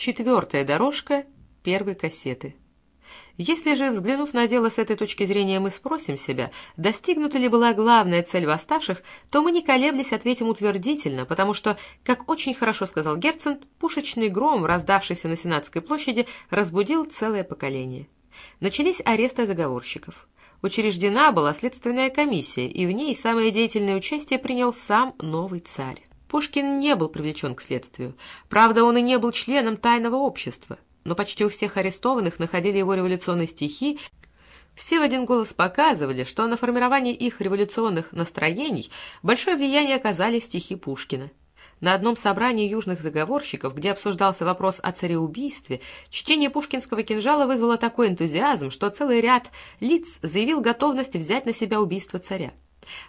Четвертая дорожка первой кассеты. Если же, взглянув на дело с этой точки зрения, мы спросим себя, достигнута ли была главная цель восставших, то мы не колеблясь ответим утвердительно, потому что, как очень хорошо сказал Герцен, пушечный гром, раздавшийся на Сенатской площади, разбудил целое поколение. Начались аресты заговорщиков. Учреждена была следственная комиссия, и в ней самое деятельное участие принял сам новый царь. Пушкин не был привлечен к следствию. Правда, он и не был членом тайного общества но почти у всех арестованных находили его революционные стихи, все в один голос показывали, что на формирование их революционных настроений большое влияние оказали стихи Пушкина. На одном собрании южных заговорщиков, где обсуждался вопрос о цареубийстве, чтение пушкинского кинжала вызвало такой энтузиазм, что целый ряд лиц заявил готовность взять на себя убийство царя.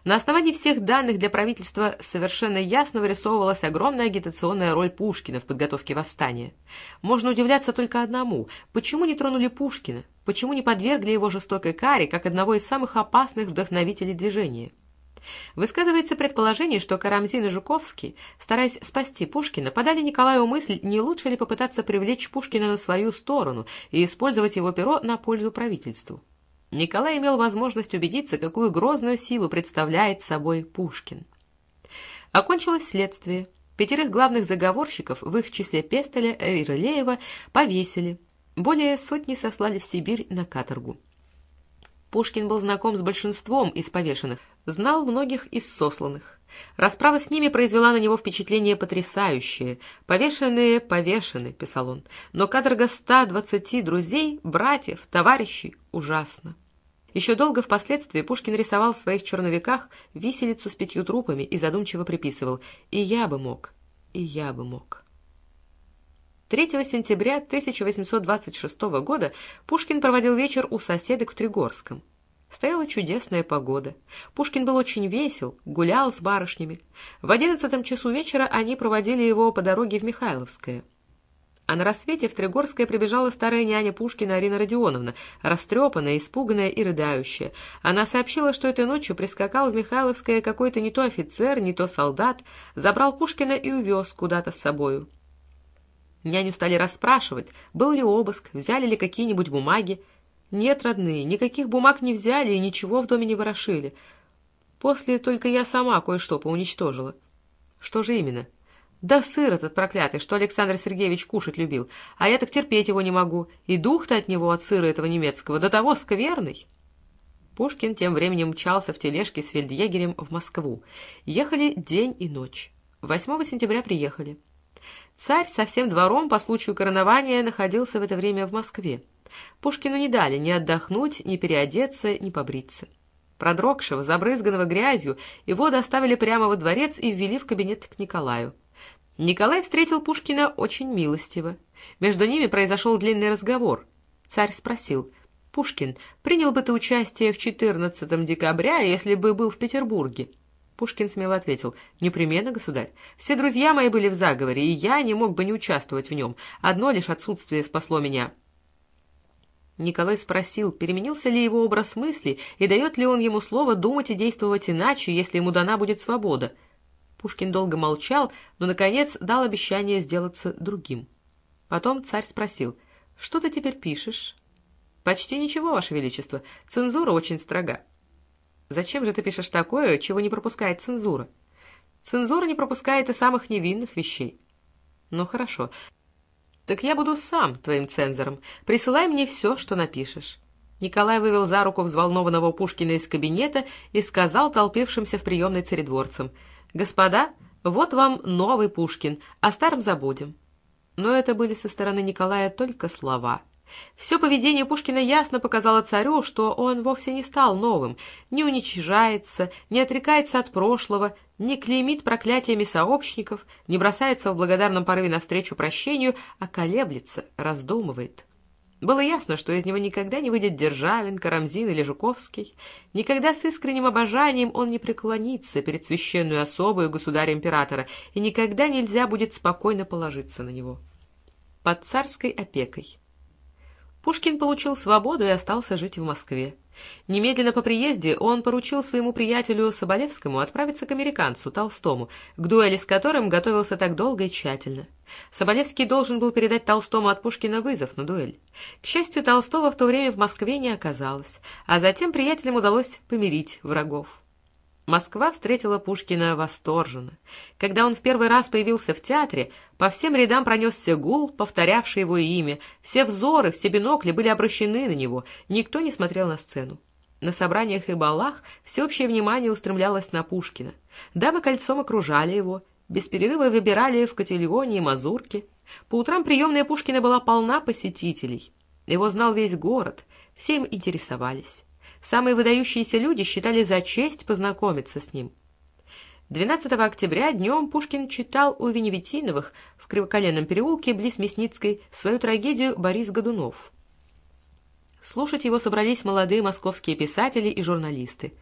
На основании всех данных для правительства совершенно ясно вырисовывалась огромная агитационная роль Пушкина в подготовке восстания. Можно удивляться только одному – почему не тронули Пушкина, почему не подвергли его жестокой каре, как одного из самых опасных вдохновителей движения. Высказывается предположение, что Карамзин и Жуковский, стараясь спасти Пушкина, подали Николаю мысль, не лучше ли попытаться привлечь Пушкина на свою сторону и использовать его перо на пользу правительству. Николай имел возможность убедиться, какую грозную силу представляет собой Пушкин. Окончилось следствие. Пятерых главных заговорщиков, в их числе Пестеля и Рылеева, повесили. Более сотни сослали в Сибирь на каторгу. Пушкин был знаком с большинством из повешенных, знал многих из сосланных. Расправа с ними произвела на него впечатление потрясающее. «Повешенные повешены», — писал он, — «но каторга двадцати друзей, братьев, товарищей ужасно». Еще долго впоследствии Пушкин рисовал в своих черновиках виселицу с пятью трупами и задумчиво приписывал «И я бы мог, и я бы мог». 3 сентября 1826 года Пушкин проводил вечер у соседок в Тригорском. Стояла чудесная погода. Пушкин был очень весел, гулял с барышнями. В одиннадцатом часу вечера они проводили его по дороге в Михайловское. А на рассвете в Тригорское прибежала старая няня Пушкина Арина Родионовна, растрепанная, испуганная и рыдающая. Она сообщила, что этой ночью прискакал в Михайловское какой-то не то офицер, не то солдат, забрал Пушкина и увез куда-то с собою. Няню стали расспрашивать, был ли обыск, взяли ли какие-нибудь бумаги. Нет, родные, никаких бумаг не взяли и ничего в доме не ворошили. После только я сама кое-что поуничтожила. Что же именно? — да сыр этот проклятый, что Александр Сергеевич кушать любил, а я так терпеть его не могу, и дух-то от него, от сыра этого немецкого, до того скверный. Пушкин тем временем мчался в тележке с фельдъегерем в Москву. Ехали день и ночь. 8 сентября приехали. Царь со всем двором по случаю коронования находился в это время в Москве. Пушкину не дали ни отдохнуть, ни переодеться, ни побриться. Продрогшего, забрызганного грязью, его доставили прямо во дворец и ввели в кабинет к Николаю. Николай встретил Пушкина очень милостиво. Между ними произошел длинный разговор. Царь спросил, «Пушкин, принял бы ты участие в 14 декабря, если бы был в Петербурге?» Пушкин смело ответил, «Непременно, государь. Все друзья мои были в заговоре, и я не мог бы не участвовать в нем. Одно лишь отсутствие спасло меня». Николай спросил, переменился ли его образ мысли и дает ли он ему слово думать и действовать иначе, если ему дана будет свобода. Пушкин долго молчал, но, наконец, дал обещание сделаться другим. Потом царь спросил, «Что ты теперь пишешь?» «Почти ничего, Ваше Величество. Цензура очень строга». «Зачем же ты пишешь такое, чего не пропускает цензура?» «Цензура не пропускает и самых невинных вещей». «Ну, хорошо. Так я буду сам твоим цензором. Присылай мне все, что напишешь». Николай вывел за руку взволнованного Пушкина из кабинета и сказал толпившимся в приемной царедворцам — «Господа, вот вам новый Пушкин, о старом забудем». Но это были со стороны Николая только слова. Все поведение Пушкина ясно показало царю, что он вовсе не стал новым, не уничижается, не отрекается от прошлого, не клеймит проклятиями сообщников, не бросается в благодарном порыве навстречу прощению, а колеблется, раздумывает. Было ясно, что из него никогда не выйдет Державин, Карамзин или Жуковский. Никогда с искренним обожанием он не преклонится перед священную особою государя-императора, и никогда нельзя будет спокойно положиться на него. Под царской опекой. Пушкин получил свободу и остался жить в Москве. Немедленно по приезде он поручил своему приятелю Соболевскому отправиться к американцу Толстому, к дуэли с которым готовился так долго и тщательно. Соболевский должен был передать Толстому от Пушкина вызов на дуэль. К счастью, Толстого в то время в Москве не оказалось, а затем приятелям удалось помирить врагов. Москва встретила Пушкина восторженно. Когда он в первый раз появился в театре, по всем рядам пронесся гул, повторявший его имя. Все взоры, все бинокли были обращены на него, никто не смотрел на сцену. На собраниях и балах всеобщее внимание устремлялось на Пушкина. Дамы кольцом окружали его, без перерыва выбирали в котельоне и мазурке. По утрам приемная Пушкина была полна посетителей. Его знал весь город, все им интересовались. Самые выдающиеся люди считали за честь познакомиться с ним. 12 октября днем Пушкин читал у Веневитиновых в Кривоколенном переулке близ Мясницкой свою трагедию «Борис Годунов». Слушать его собрались молодые московские писатели и журналисты.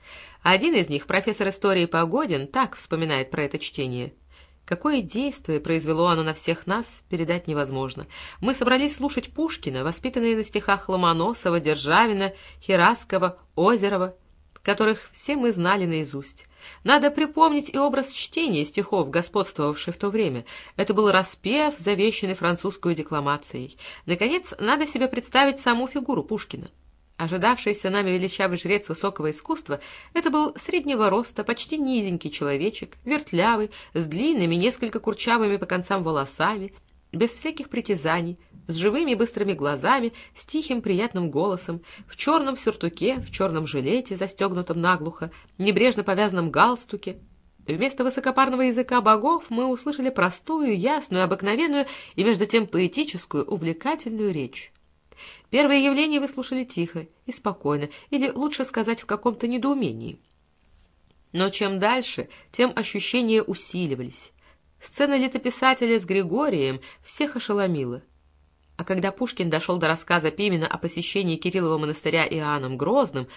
Один из них, профессор истории Погодин, так вспоминает про это чтение – Какое действие произвело оно на всех нас, передать невозможно. Мы собрались слушать Пушкина, воспитанные на стихах Ломоносова, Державина, Хераскова, Озерова, которых все мы знали наизусть. Надо припомнить и образ чтения стихов, господствовавший в то время. Это был распев, завещанный французской декламацией. Наконец, надо себе представить саму фигуру Пушкина. Ожидавшийся нами величавый жрец высокого искусства, это был среднего роста, почти низенький человечек, вертлявый, с длинными, несколько курчавыми по концам волосами, без всяких притязаний, с живыми быстрыми глазами, с тихим приятным голосом, в черном сюртуке, в черном жилете, застегнутом наглухо, небрежно повязанном галстуке. Вместо высокопарного языка богов мы услышали простую, ясную, обыкновенную и между тем поэтическую, увлекательную речь. Первое явление вы слушали тихо и спокойно, или, лучше сказать, в каком-то недоумении. Но чем дальше, тем ощущения усиливались. Сцена летописателя с Григорием всех ошеломила. А когда Пушкин дошел до рассказа Пимена о посещении Кириллова монастыря Иоанном Грозным,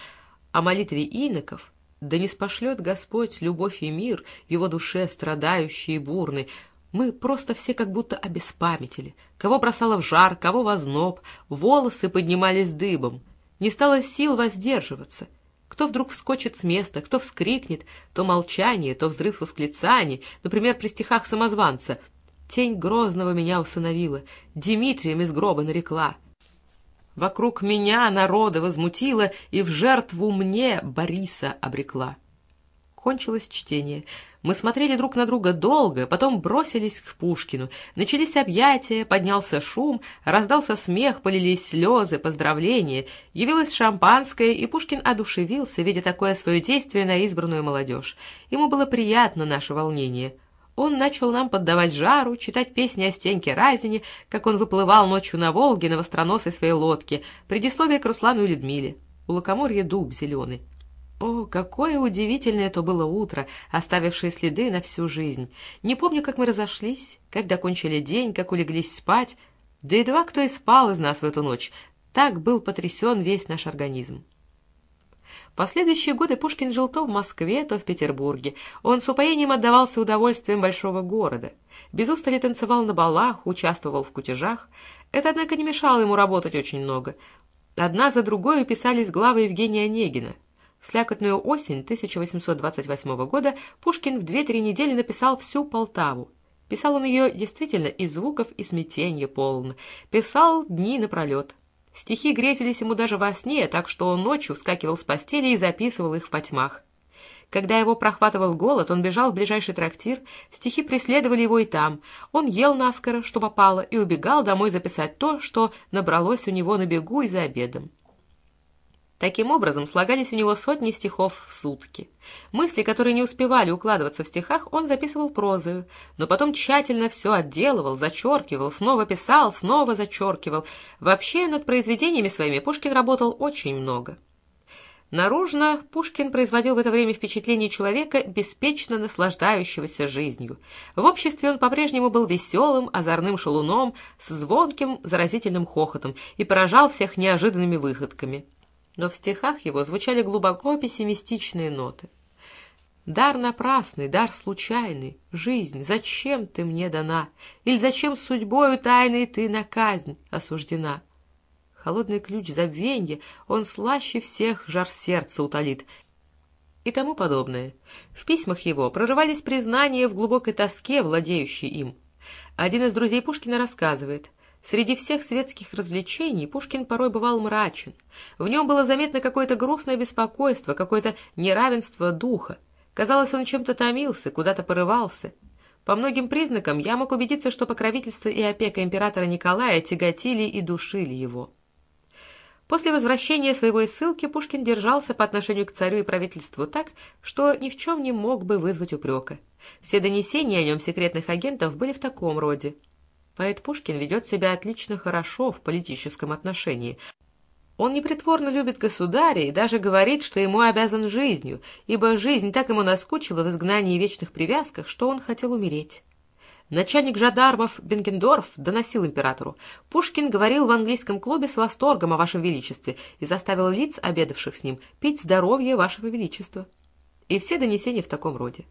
о молитве иноков, да не спошлет Господь любовь и мир его душе страдающей и бурной, мы просто все как будто обеспамятили. Кого бросало в жар, кого в озноб, волосы поднимались дыбом. Не стало сил воздерживаться. Кто вдруг вскочит с места, кто вскрикнет, то молчание, то взрыв восклицаний, например, при стихах самозванца. Тень Грозного меня усыновила, Дмитрием из гроба нарекла. Вокруг меня народа возмутила и в жертву мне Бориса обрекла. Кончилось чтение. Мы смотрели друг на друга долго, потом бросились к Пушкину. Начались объятия, поднялся шум, раздался смех, полились слезы, поздравления. Явилось шампанское, и Пушкин одушевился, видя такое свое действие на избранную молодежь. Ему было приятно наше волнение. Он начал нам поддавать жару, читать песни о Стеньке Разине, как он выплывал ночью на Волге на востроносой своей лодке, предисловие к Руслану и Людмиле. У лукоморья дуб зеленый. О, какое удивительное это было утро, оставившее следы на всю жизнь. Не помню, как мы разошлись, как докончили день, как улеглись спать. Да едва кто и спал из нас в эту ночь. Так был потрясен весь наш организм. Последующие годы Пушкин жил то в Москве, то в Петербурге. Он с упоением отдавался удовольствием большого города. Без устали танцевал на балах, участвовал в кутежах. Это, однако, не мешало ему работать очень много. Одна за другой писались главы Евгения Онегина. Слякотную осень 1828 года Пушкин в две-три недели написал всю Полтаву. Писал он ее действительно и звуков, и смятенья полн. Писал дни напролет. Стихи грезились ему даже во сне, так что он ночью вскакивал с постели и записывал их в потьмах. Когда его прохватывал голод, он бежал в ближайший трактир, стихи преследовали его и там. Он ел наскоро, что попало, и убегал домой записать то, что набралось у него на бегу и за обедом. Таким образом, слагались у него сотни стихов в сутки. Мысли, которые не успевали укладываться в стихах, он записывал прозою, но потом тщательно все отделывал, зачеркивал, снова писал, снова зачеркивал. Вообще, над произведениями своими Пушкин работал очень много. Наружно Пушкин производил в это время впечатление человека, беспечно наслаждающегося жизнью. В обществе он по-прежнему был веселым, озорным шалуном, с звонким, заразительным хохотом и поражал всех неожиданными выходками но в стихах его звучали глубоко пессимистичные ноты. «Дар напрасный, дар случайный, жизнь, зачем ты мне дана? Или зачем судьбою тайной ты на казнь осуждена? холодный ключ забвенья, он слаще всех жар сердца утолит, и тому подобное. В письмах его прорывались признания в глубокой тоске, владеющей им. Один из друзей Пушкина рассказывает, Среди всех светских развлечений Пушкин порой бывал мрачен. В нем было заметно какое-то грустное беспокойство, какое-то неравенство духа. Казалось, он чем-то томился, куда-то порывался. По многим признакам я мог убедиться, что покровительство и опека императора Николая тяготили и душили его. После возвращения своего из ссылки Пушкин держался по отношению к царю и правительству так, что ни в чем не мог бы вызвать упрека. Все донесения о нем секретных агентов были в таком роде. Поэт Пушкин ведет себя отлично хорошо в политическом отношении. Он непритворно любит государя и даже говорит, что ему обязан жизнью, ибо жизнь так ему наскучила в изгнании и вечных привязках, что он хотел умереть. Начальник жадармов Бенкендорф доносил императору. Пушкин говорил в английском клубе с восторгом о вашем величестве и заставил лиц, обедавших с ним, пить здоровье вашего величества. И все донесения в таком роде.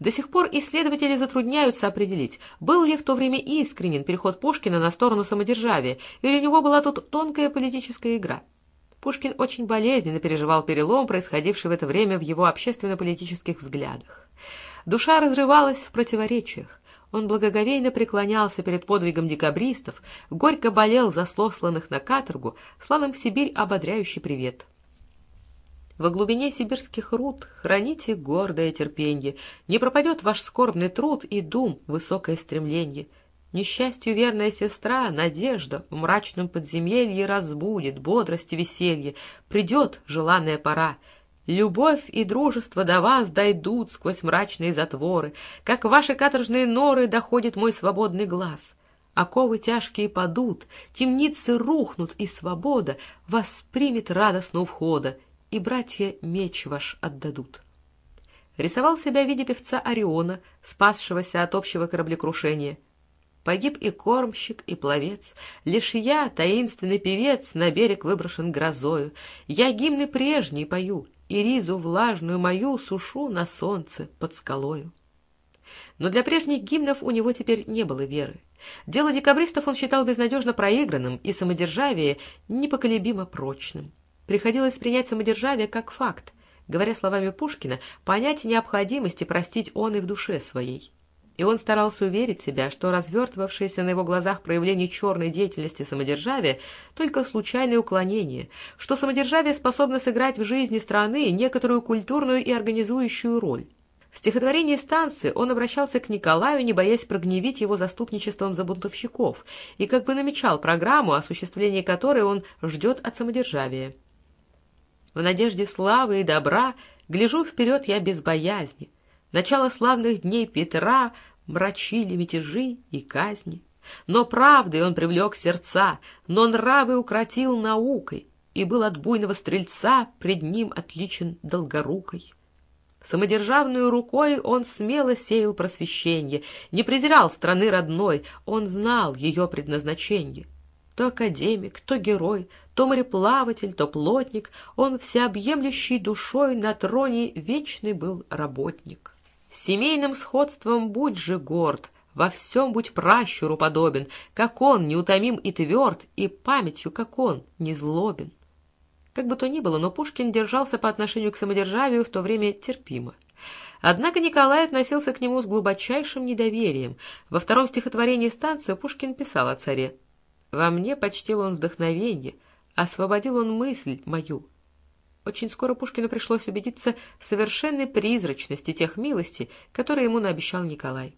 До сих пор исследователи затрудняются определить, был ли в то время искренен переход Пушкина на сторону самодержавия, или у него была тут тонкая политическая игра. Пушкин очень болезненно переживал перелом, происходивший в это время в его общественно-политических взглядах. Душа разрывалась в противоречиях. Он благоговейно преклонялся перед подвигом декабристов, горько болел за слосланных на каторгу, слал им в Сибирь ободряющий привет. Во глубине сибирских руд храните гордое терпенье, не пропадет ваш скорбный труд и дум, высокое стремление. Несчастью верная сестра, надежда в мрачном подземелье разбудит бодрость и веселье, придет желанная пора, Любовь и дружество до вас дойдут сквозь мрачные затворы, Как ваши каторжные норы доходит мой свободный глаз. Оковы тяжкие падут, темницы рухнут, и свобода Вас примет радостно у входа, и братья меч ваш отдадут. Рисовал себя в виде певца Ориона, спасшегося от общего кораблекрушения. Погиб и кормщик, и пловец. Лишь я, таинственный певец, на берег выброшен грозою. Я гимны прежние пою, и ризу влажную мою сушу на солнце под скалою. Но для прежних гимнов у него теперь не было веры. Дело декабристов он считал безнадежно проигранным и самодержавие непоколебимо прочным. Приходилось принять самодержавие как факт, говоря словами Пушкина, понять необходимости простить он и в душе своей и он старался уверить себя, что развертывавшееся на его глазах проявление черной деятельности самодержавия — только случайное уклонение, что самодержавие способно сыграть в жизни страны некоторую культурную и организующую роль. В стихотворении «Станции» он обращался к Николаю, не боясь прогневить его заступничеством за бунтовщиков, и как бы намечал программу, осуществление которой он ждет от самодержавия. «В надежде славы и добра гляжу вперед я без боязни. Начало славных дней Петра мрачили мятежи и казни. Но правдой он привлек сердца, но нравы укротил наукой, и был от буйного стрельца пред ним отличен долгорукой. Самодержавную рукой он смело сеял просвещение, не презирал страны родной, он знал ее предназначение. То академик, то герой, то мореплаватель, то плотник, он всеобъемлющей душой на троне вечный был работник. Семейным сходством будь же горд, во всем будь пращуру подобен, как он неутомим и тверд, и памятью, как он, не злобен. Как бы то ни было, но Пушкин держался по отношению к самодержавию в то время терпимо. Однако Николай относился к нему с глубочайшим недоверием. Во втором стихотворении станции Пушкин писал о царе. «Во мне почтил он вдохновенье, освободил он мысль мою, очень скоро Пушкину пришлось убедиться в совершенной призрачности тех милостей, которые ему наобещал Николай.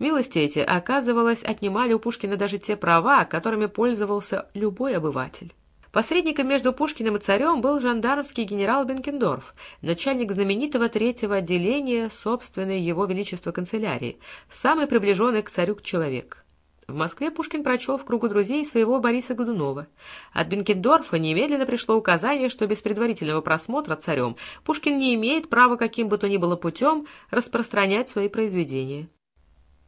Милости эти, оказывалось, отнимали у Пушкина даже те права, которыми пользовался любой обыватель. Посредником между Пушкиным и царем был жандармский генерал Бенкендорф, начальник знаменитого третьего отделения собственной его величества канцелярии, самый приближенный к царю человек. В Москве Пушкин прочел в кругу друзей своего Бориса Годунова. От Бенкендорфа немедленно пришло указание, что без предварительного просмотра царем Пушкин не имеет права каким бы то ни было путем распространять свои произведения.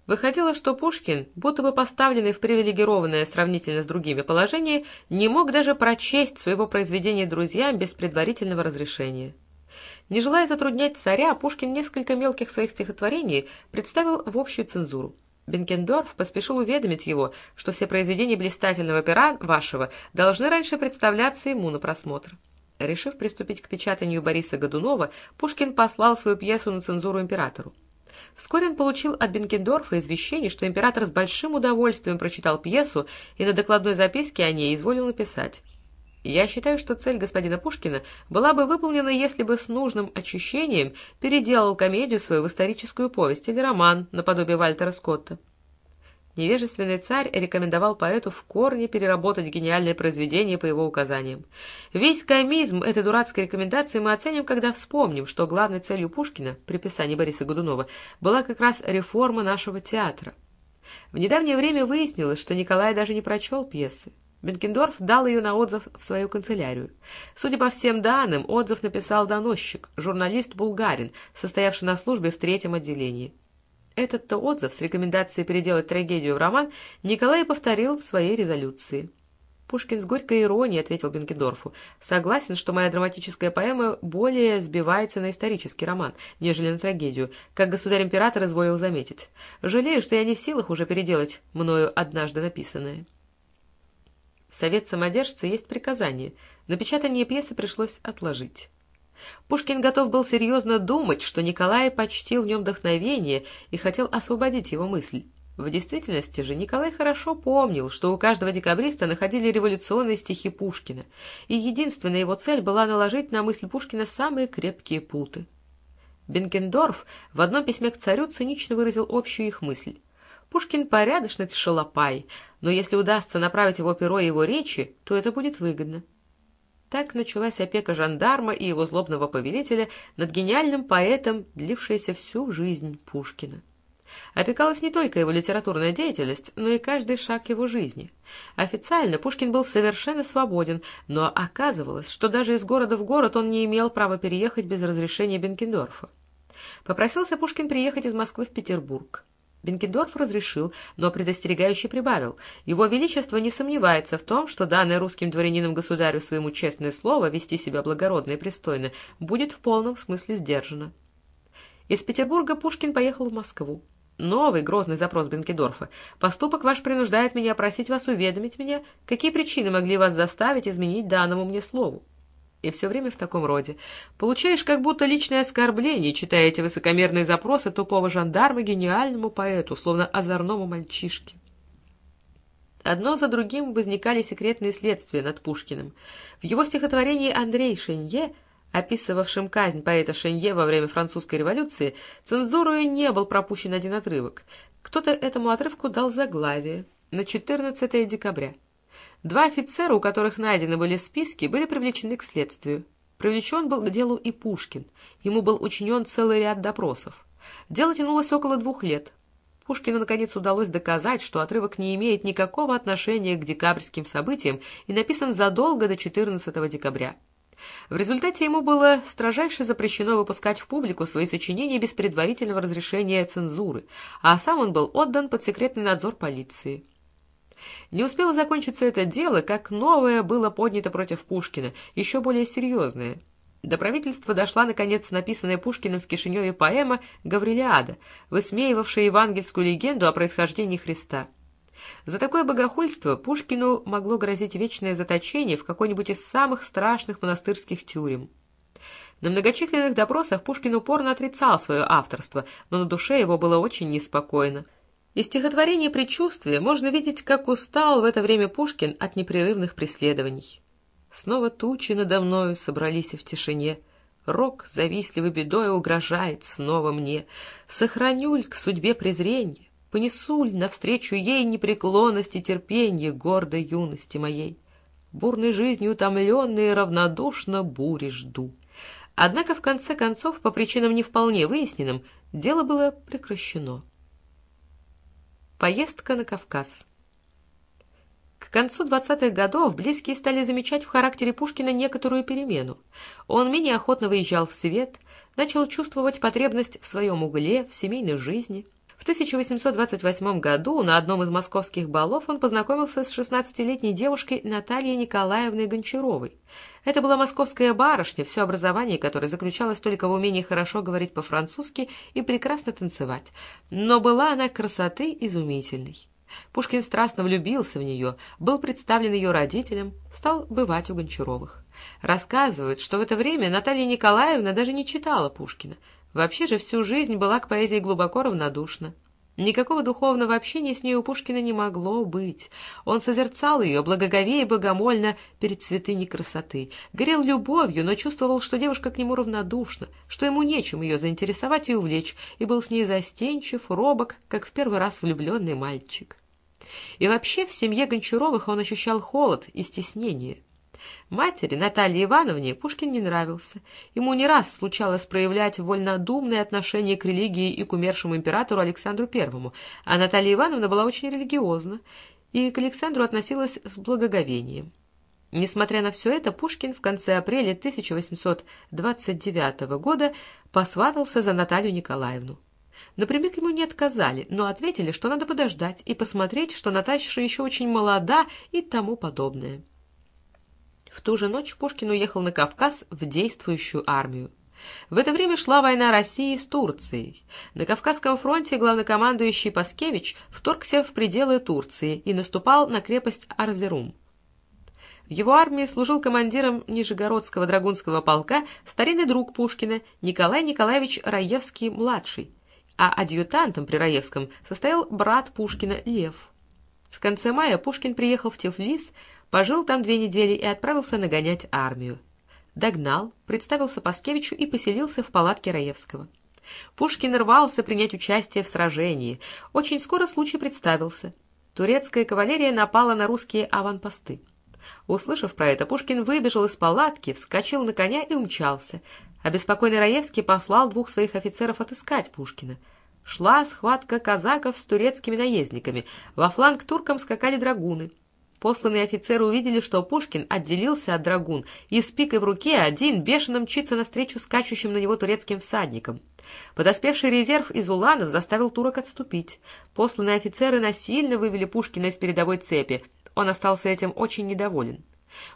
Выходило, что Пушкин, будто бы поставленный в привилегированное сравнительно с другими положение, не мог даже прочесть своего произведения друзьям без предварительного разрешения. Не желая затруднять царя, Пушкин несколько мелких своих стихотворений представил в общую цензуру. Бенкендорф поспешил уведомить его, что все произведения блистательного пера вашего должны раньше представляться ему на просмотр. Решив приступить к печатанию Бориса Годунова, Пушкин послал свою пьесу на цензуру императору. Вскоре он получил от Бенкендорфа извещение, что император с большим удовольствием прочитал пьесу и на докладной записке о ней изволил написать. Я считаю, что цель господина Пушкина была бы выполнена, если бы с нужным очищением переделал комедию свою в историческую повесть или роман наподобие Вальтера Скотта. Невежественный царь рекомендовал поэту в корне переработать гениальное произведение по его указаниям. Весь комизм этой дурацкой рекомендации мы оценим, когда вспомним, что главной целью Пушкина при писании Бориса Годунова была как раз реформа нашего театра. В недавнее время выяснилось, что Николай даже не прочел пьесы. Бенкендорф дал ее на отзыв в свою канцелярию. Судя по всем данным, отзыв написал доносчик, журналист-булгарин, состоявший на службе в третьем отделении. Этот-то отзыв с рекомендацией переделать трагедию в роман Николай повторил в своей резолюции. Пушкин с горькой иронией ответил Бенкендорфу. «Согласен, что моя драматическая поэма более сбивается на исторический роман, нежели на трагедию, как государь-император изволил заметить. Жалею, что я не в силах уже переделать мною однажды написанное». Совет самодержца есть приказание. Напечатание пьесы пришлось отложить. Пушкин готов был серьезно думать, что Николай почтил в нем вдохновение и хотел освободить его мысль. В действительности же Николай хорошо помнил, что у каждого декабриста находили революционные стихи Пушкина, и единственная его цель была наложить на мысль Пушкина самые крепкие путы. Бенкендорф в одном письме к царю цинично выразил общую их мысль. Пушкин порядочный шалопай, но если удастся направить его перо и его речи, то это будет выгодно. Так началась опека жандарма и его злобного повелителя над гениальным поэтом, длившаяся всю жизнь Пушкина. Опекалась не только его литературная деятельность, но и каждый шаг его жизни. Официально Пушкин был совершенно свободен, но оказывалось, что даже из города в город он не имел права переехать без разрешения Бенкендорфа. Попросился Пушкин приехать из Москвы в Петербург. Бенкендорф разрешил, но предостерегающе прибавил. Его Величество не сомневается в том, что данное русским дворянином государю своему честное слово вести себя благородно и пристойно будет в полном смысле сдержано. Из Петербурга Пушкин поехал в Москву. Новый грозный запрос Бенкендорфа. «Поступок ваш принуждает меня просить вас уведомить меня, какие причины могли вас заставить изменить данному мне слову». И все время в таком роде. Получаешь как будто личное оскорбление, читая эти высокомерные запросы тупого жандарма гениальному поэту, словно озорному мальчишке. Одно за другим возникали секретные следствия над Пушкиным. В его стихотворении «Андрей Шенье», описывавшем казнь поэта Шенье во время французской революции, цензурою не был пропущен один отрывок. Кто-то этому отрывку дал заглавие на 14 декабря. Два офицера, у которых найдены были списки, были привлечены к следствию. Привлечен был к делу и Пушкин. Ему был учинен целый ряд допросов. Дело тянулось около двух лет. Пушкину, наконец, удалось доказать, что отрывок не имеет никакого отношения к декабрьским событиям и написан задолго до 14 декабря. В результате ему было строжайше запрещено выпускать в публику свои сочинения без предварительного разрешения цензуры, а сам он был отдан под секретный надзор полиции. Не успело закончиться это дело, как новое было поднято против Пушкина, еще более серьезное. До правительства дошла, наконец, написанная Пушкиным в Кишиневе поэма «Гаврилиада», высмеивавшая евангельскую легенду о происхождении Христа. За такое богохульство Пушкину могло грозить вечное заточение в какой-нибудь из самых страшных монастырских тюрем. На многочисленных допросах Пушкин упорно отрицал свое авторство, но на душе его было очень неспокойно. Из стихотворения «Предчувствие» можно видеть, как устал в это время Пушкин от непрерывных преследований. Снова тучи надо мною собрались в тишине. Рок завистливой бедой угрожает снова мне. Сохранюль к судьбе презренье, понесуль навстречу ей непреклонность терпенье гордой юности моей. Бурной жизнью утомленные равнодушно бури жду. Однако, в конце концов, по причинам не вполне выясненным, дело было прекращено. Поездка на Кавказ. К концу 20-х годов близкие стали замечать в характере Пушкина некоторую перемену. Он менее охотно выезжал в свет, начал чувствовать потребность в своем угле, в семейной жизни. В 1828 году на одном из московских балов он познакомился с 16-летней девушкой Натальей Николаевной Гончаровой. Это была московская барышня, все образование которой заключалось только в умении хорошо говорить по-французски и прекрасно танцевать. Но была она красоты изумительной. Пушкин страстно влюбился в нее, был представлен ее родителям, стал бывать у Гончаровых. Рассказывают, что в это время Наталья Николаевна даже не читала Пушкина. Вообще же всю жизнь была к поэзии глубоко равнодушна. Никакого духовного общения с ней у Пушкина не могло быть. Он созерцал ее, благоговея богомольно перед святыней красоты. Горел любовью, но чувствовал, что девушка к нему равнодушна, что ему нечем ее заинтересовать и увлечь, и был с ней застенчив, робок, как в первый раз влюбленный мальчик. И вообще в семье Гончаровых он ощущал холод и стеснение. Матери, Наталье Ивановне, Пушкин не нравился. Ему не раз случалось проявлять вольнодумное отношение к религии и к умершему императору Александру Первому, а Наталья Ивановна была очень религиозна и к Александру относилась с благоговением. Несмотря на все это, Пушкин в конце апреля 1829 года посватался за Наталью Николаевну. Напрямик ему не отказали, но ответили, что надо подождать и посмотреть, что Наташа еще очень молода и тому подобное. В ту же ночь Пушкин уехал на Кавказ в действующую армию. В это время шла война России с Турцией. На Кавказском фронте главнокомандующий Паскевич вторгся в пределы Турции и наступал на крепость Арзерум. В его армии служил командиром Нижегородского драгунского полка старинный друг Пушкина Николай Николаевич Раевский-младший, а адъютантом при Раевском состоял брат Пушкина Лев. В конце мая Пушкин приехал в Тифлис, Пожил там две недели и отправился нагонять армию. Догнал, представился Паскевичу и поселился в палатке Раевского. Пушкин рвался принять участие в сражении. Очень скоро случай представился. Турецкая кавалерия напала на русские аванпосты. Услышав про это, Пушкин выбежал из палатки, вскочил на коня и умчался. Обеспокоенный Раевский послал двух своих офицеров отыскать Пушкина. Шла схватка казаков с турецкими наездниками. Во фланг туркам скакали драгуны. Посланные офицеры увидели, что Пушкин отделился от драгун и с пикой в руке один бешено мчится навстречу скачущим на него турецким всадникам. Подоспевший резерв из уланов заставил турок отступить. Посланные офицеры насильно вывели Пушкина из передовой цепи. Он остался этим очень недоволен.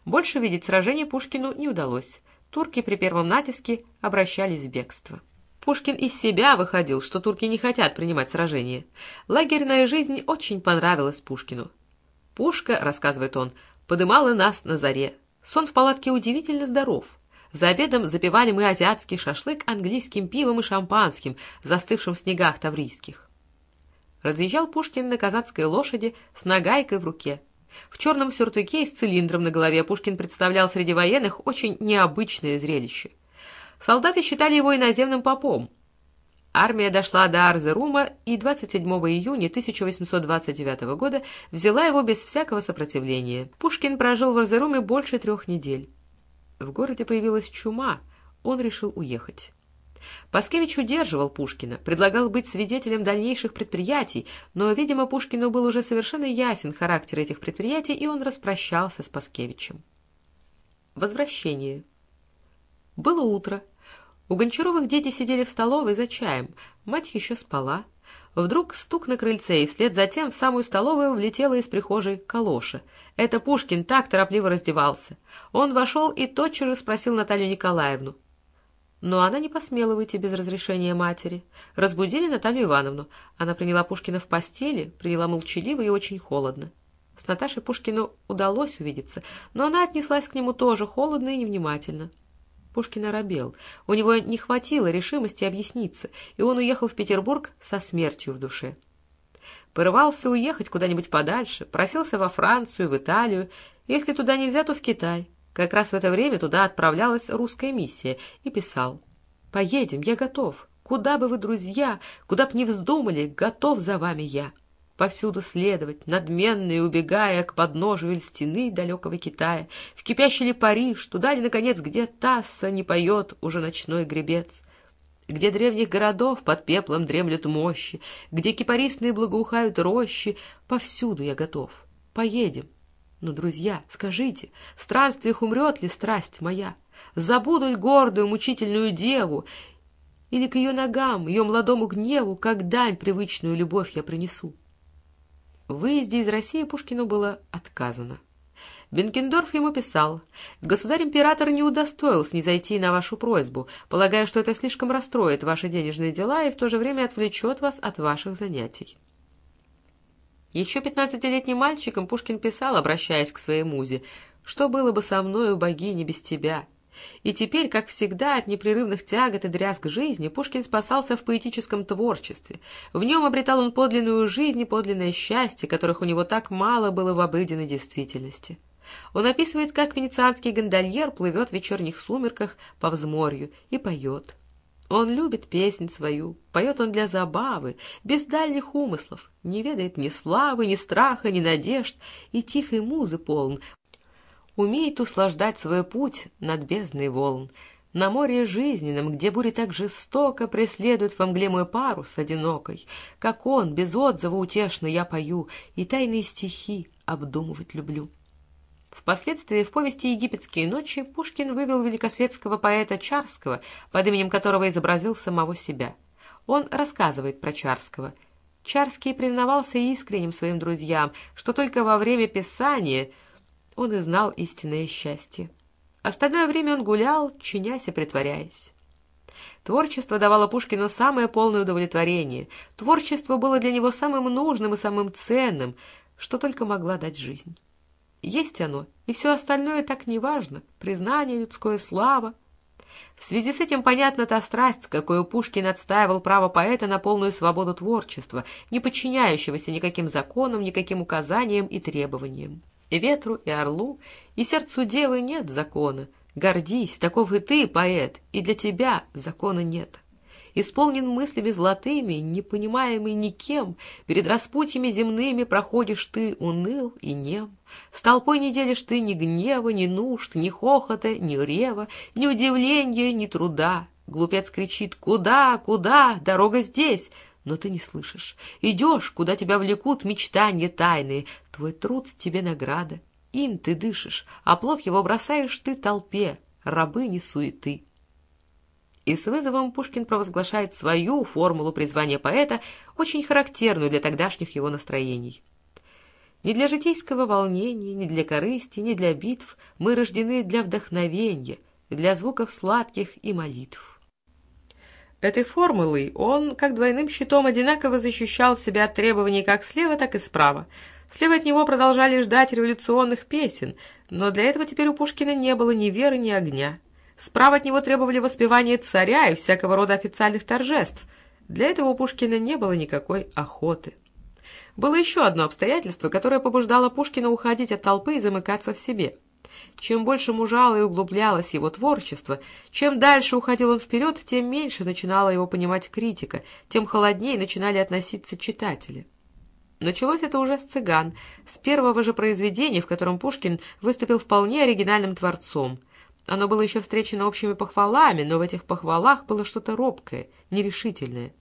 Больше видеть сражение Пушкину не удалось. Турки при первом натиске обращались в бегство. Пушкин из себя выходил, что турки не хотят принимать сражение. Лагерная жизнь очень понравилась Пушкину. Пушка, рассказывает он, подымала нас на заре. Сон в палатке удивительно здоров. За обедом запивали мы азиатский шашлык английским пивом и шампанским, застывшим в снегах таврийских. Разъезжал Пушкин на казацкой лошади с нагайкой в руке. В черном сюртуке и с цилиндром на голове Пушкин представлял среди военных очень необычное зрелище. Солдаты считали его иноземным попом — Армия дошла до Арзерума и 27 июня 1829 года взяла его без всякого сопротивления. Пушкин прожил в Арзеруме больше трех недель. В городе появилась чума, он решил уехать. Паскевич удерживал Пушкина, предлагал быть свидетелем дальнейших предприятий, но, видимо, Пушкину был уже совершенно ясен характер этих предприятий, и он распрощался с Паскевичем. Возвращение. Было утро. У Гончаровых дети сидели в столовой за чаем, мать еще спала. Вдруг стук на крыльце, и вслед за тем в самую столовую влетела из прихожей калоша. Это Пушкин так торопливо раздевался. Он вошел и тотчас же спросил Наталью Николаевну. Но она не посмела выйти без разрешения матери. Разбудили Наталью Ивановну. Она приняла Пушкина в постели, приняла молчаливо и очень холодно. С Наташей Пушкину удалось увидеться, но она отнеслась к нему тоже холодно и невнимательно. Пушкин оробел. У него не хватило решимости объясниться, и он уехал в Петербург со смертью в душе. Порывался уехать куда-нибудь подальше, просился во Францию, в Италию. Если туда нельзя, то в Китай. Как раз в это время туда отправлялась русская миссия, и писал «Поедем, я готов. Куда бы вы, друзья, куда б ни вздумали, готов за вами я» повсюду следовать, надменные, убегая к подножию стены далекого Китая, в кипящий ли Париж, туда ли, наконец, где Тасса не поет уже ночной гребец, где древних городов под пеплом дремлют мощи, где кипарисные благоухают рощи, повсюду я готов. Поедем. Но, друзья, скажите, в странствиях умрет ли страсть моя? Забуду ли гордую мучительную деву или к ее ногам, ее молодому гневу, как дань привычную любовь я принесу. В выезде из России Пушкину было отказано. Бенкендорф ему писал, «Государь-император не удостоил снизойти на вашу просьбу, полагая, что это слишком расстроит ваши денежные дела и в то же время отвлечет вас от ваших занятий». Еще пятнадцатилетним мальчиком Пушкин писал, обращаясь к своей музе, «Что было бы со мною, богини, без тебя?» И теперь, как всегда, от непрерывных тягот и дрязг жизни Пушкин спасался в поэтическом творчестве. В нем обретал он подлинную жизнь и подлинное счастье, которых у него так мало было в обыденной действительности. Он описывает, как венецианский гондольер плывет в вечерних сумерках по взморью и поет. Он любит песнь свою, поет он для забавы, без дальних умыслов, не ведает ни славы, ни страха, ни надежд, и тихой музы полн, умеет услаждать свой путь над бездной волн, на море жизненном, где бури так жестоко преследуют во мгле мой парус одинокой, как он, без отзыва утешно я пою, и тайные стихи обдумывать люблю. Впоследствии в повести «Египетские ночи» Пушкин вывел великосветского поэта Чарского, под именем которого изобразил самого себя. Он рассказывает про Чарского. Чарский признавался искренним своим друзьям, что только во время писания он и знал истинное счастье. Остальное время он гулял, чинясь и притворяясь. Творчество давало Пушкину самое полное удовлетворение. Творчество было для него самым нужным и самым ценным, что только могла дать жизнь. Есть оно, и все остальное так неважно, признание, людское слава. В связи с этим понятна та страсть, с какой Пушкин отстаивал право поэта на полную свободу творчества, не подчиняющегося никаким законам, никаким указаниям и требованиям. И ветру, и орлу, и сердцу девы нет закона. Гордись, таков и ты, поэт, и для тебя закона нет исполнен мыслями золотыми, непонимаемый никем, перед распутьями земными проходишь ты уныл и нем. С толпой не делишь ты ни гнева, ни нужд, ни хохота, ни рева, ни удивления, ни труда. Глупец кричит «Куда? Куда? Дорога здесь!» Но ты не слышишь. Идешь, куда тебя влекут мечтания тайные. Твой труд тебе награда. Им ты дышишь, а плод его бросаешь ты толпе, рабыни суеты. И с вызовом Пушкин провозглашает свою формулу призвания поэта, очень характерную для тогдашних его настроений. Не для житейского волнения, не для корысти, не для битв мы рождены для вдохновения, для звуков сладких и молитв. Этой формулой он, как двойным щитом, одинаково защищал себя от требований как слева, так и справа. Слева от него продолжали ждать революционных песен, но для этого теперь у Пушкина не было ни веры, ни огня. Справа от него требовали воспевания царя и всякого рода официальных торжеств. Для этого у Пушкина не было никакой охоты. Было еще одно обстоятельство, которое побуждало Пушкина уходить от толпы и замыкаться в себе. Чем больше мужало и углублялось его творчество, чем дальше уходил он вперед, тем меньше начинала его понимать критика, тем холоднее начинали относиться читатели. Началось это уже с «Цыган», с первого же произведения, в котором Пушкин выступил вполне оригинальным творцом – оно было еще встречено общими похвалами, но в этих похвалах было что-то робкое, нерешительное.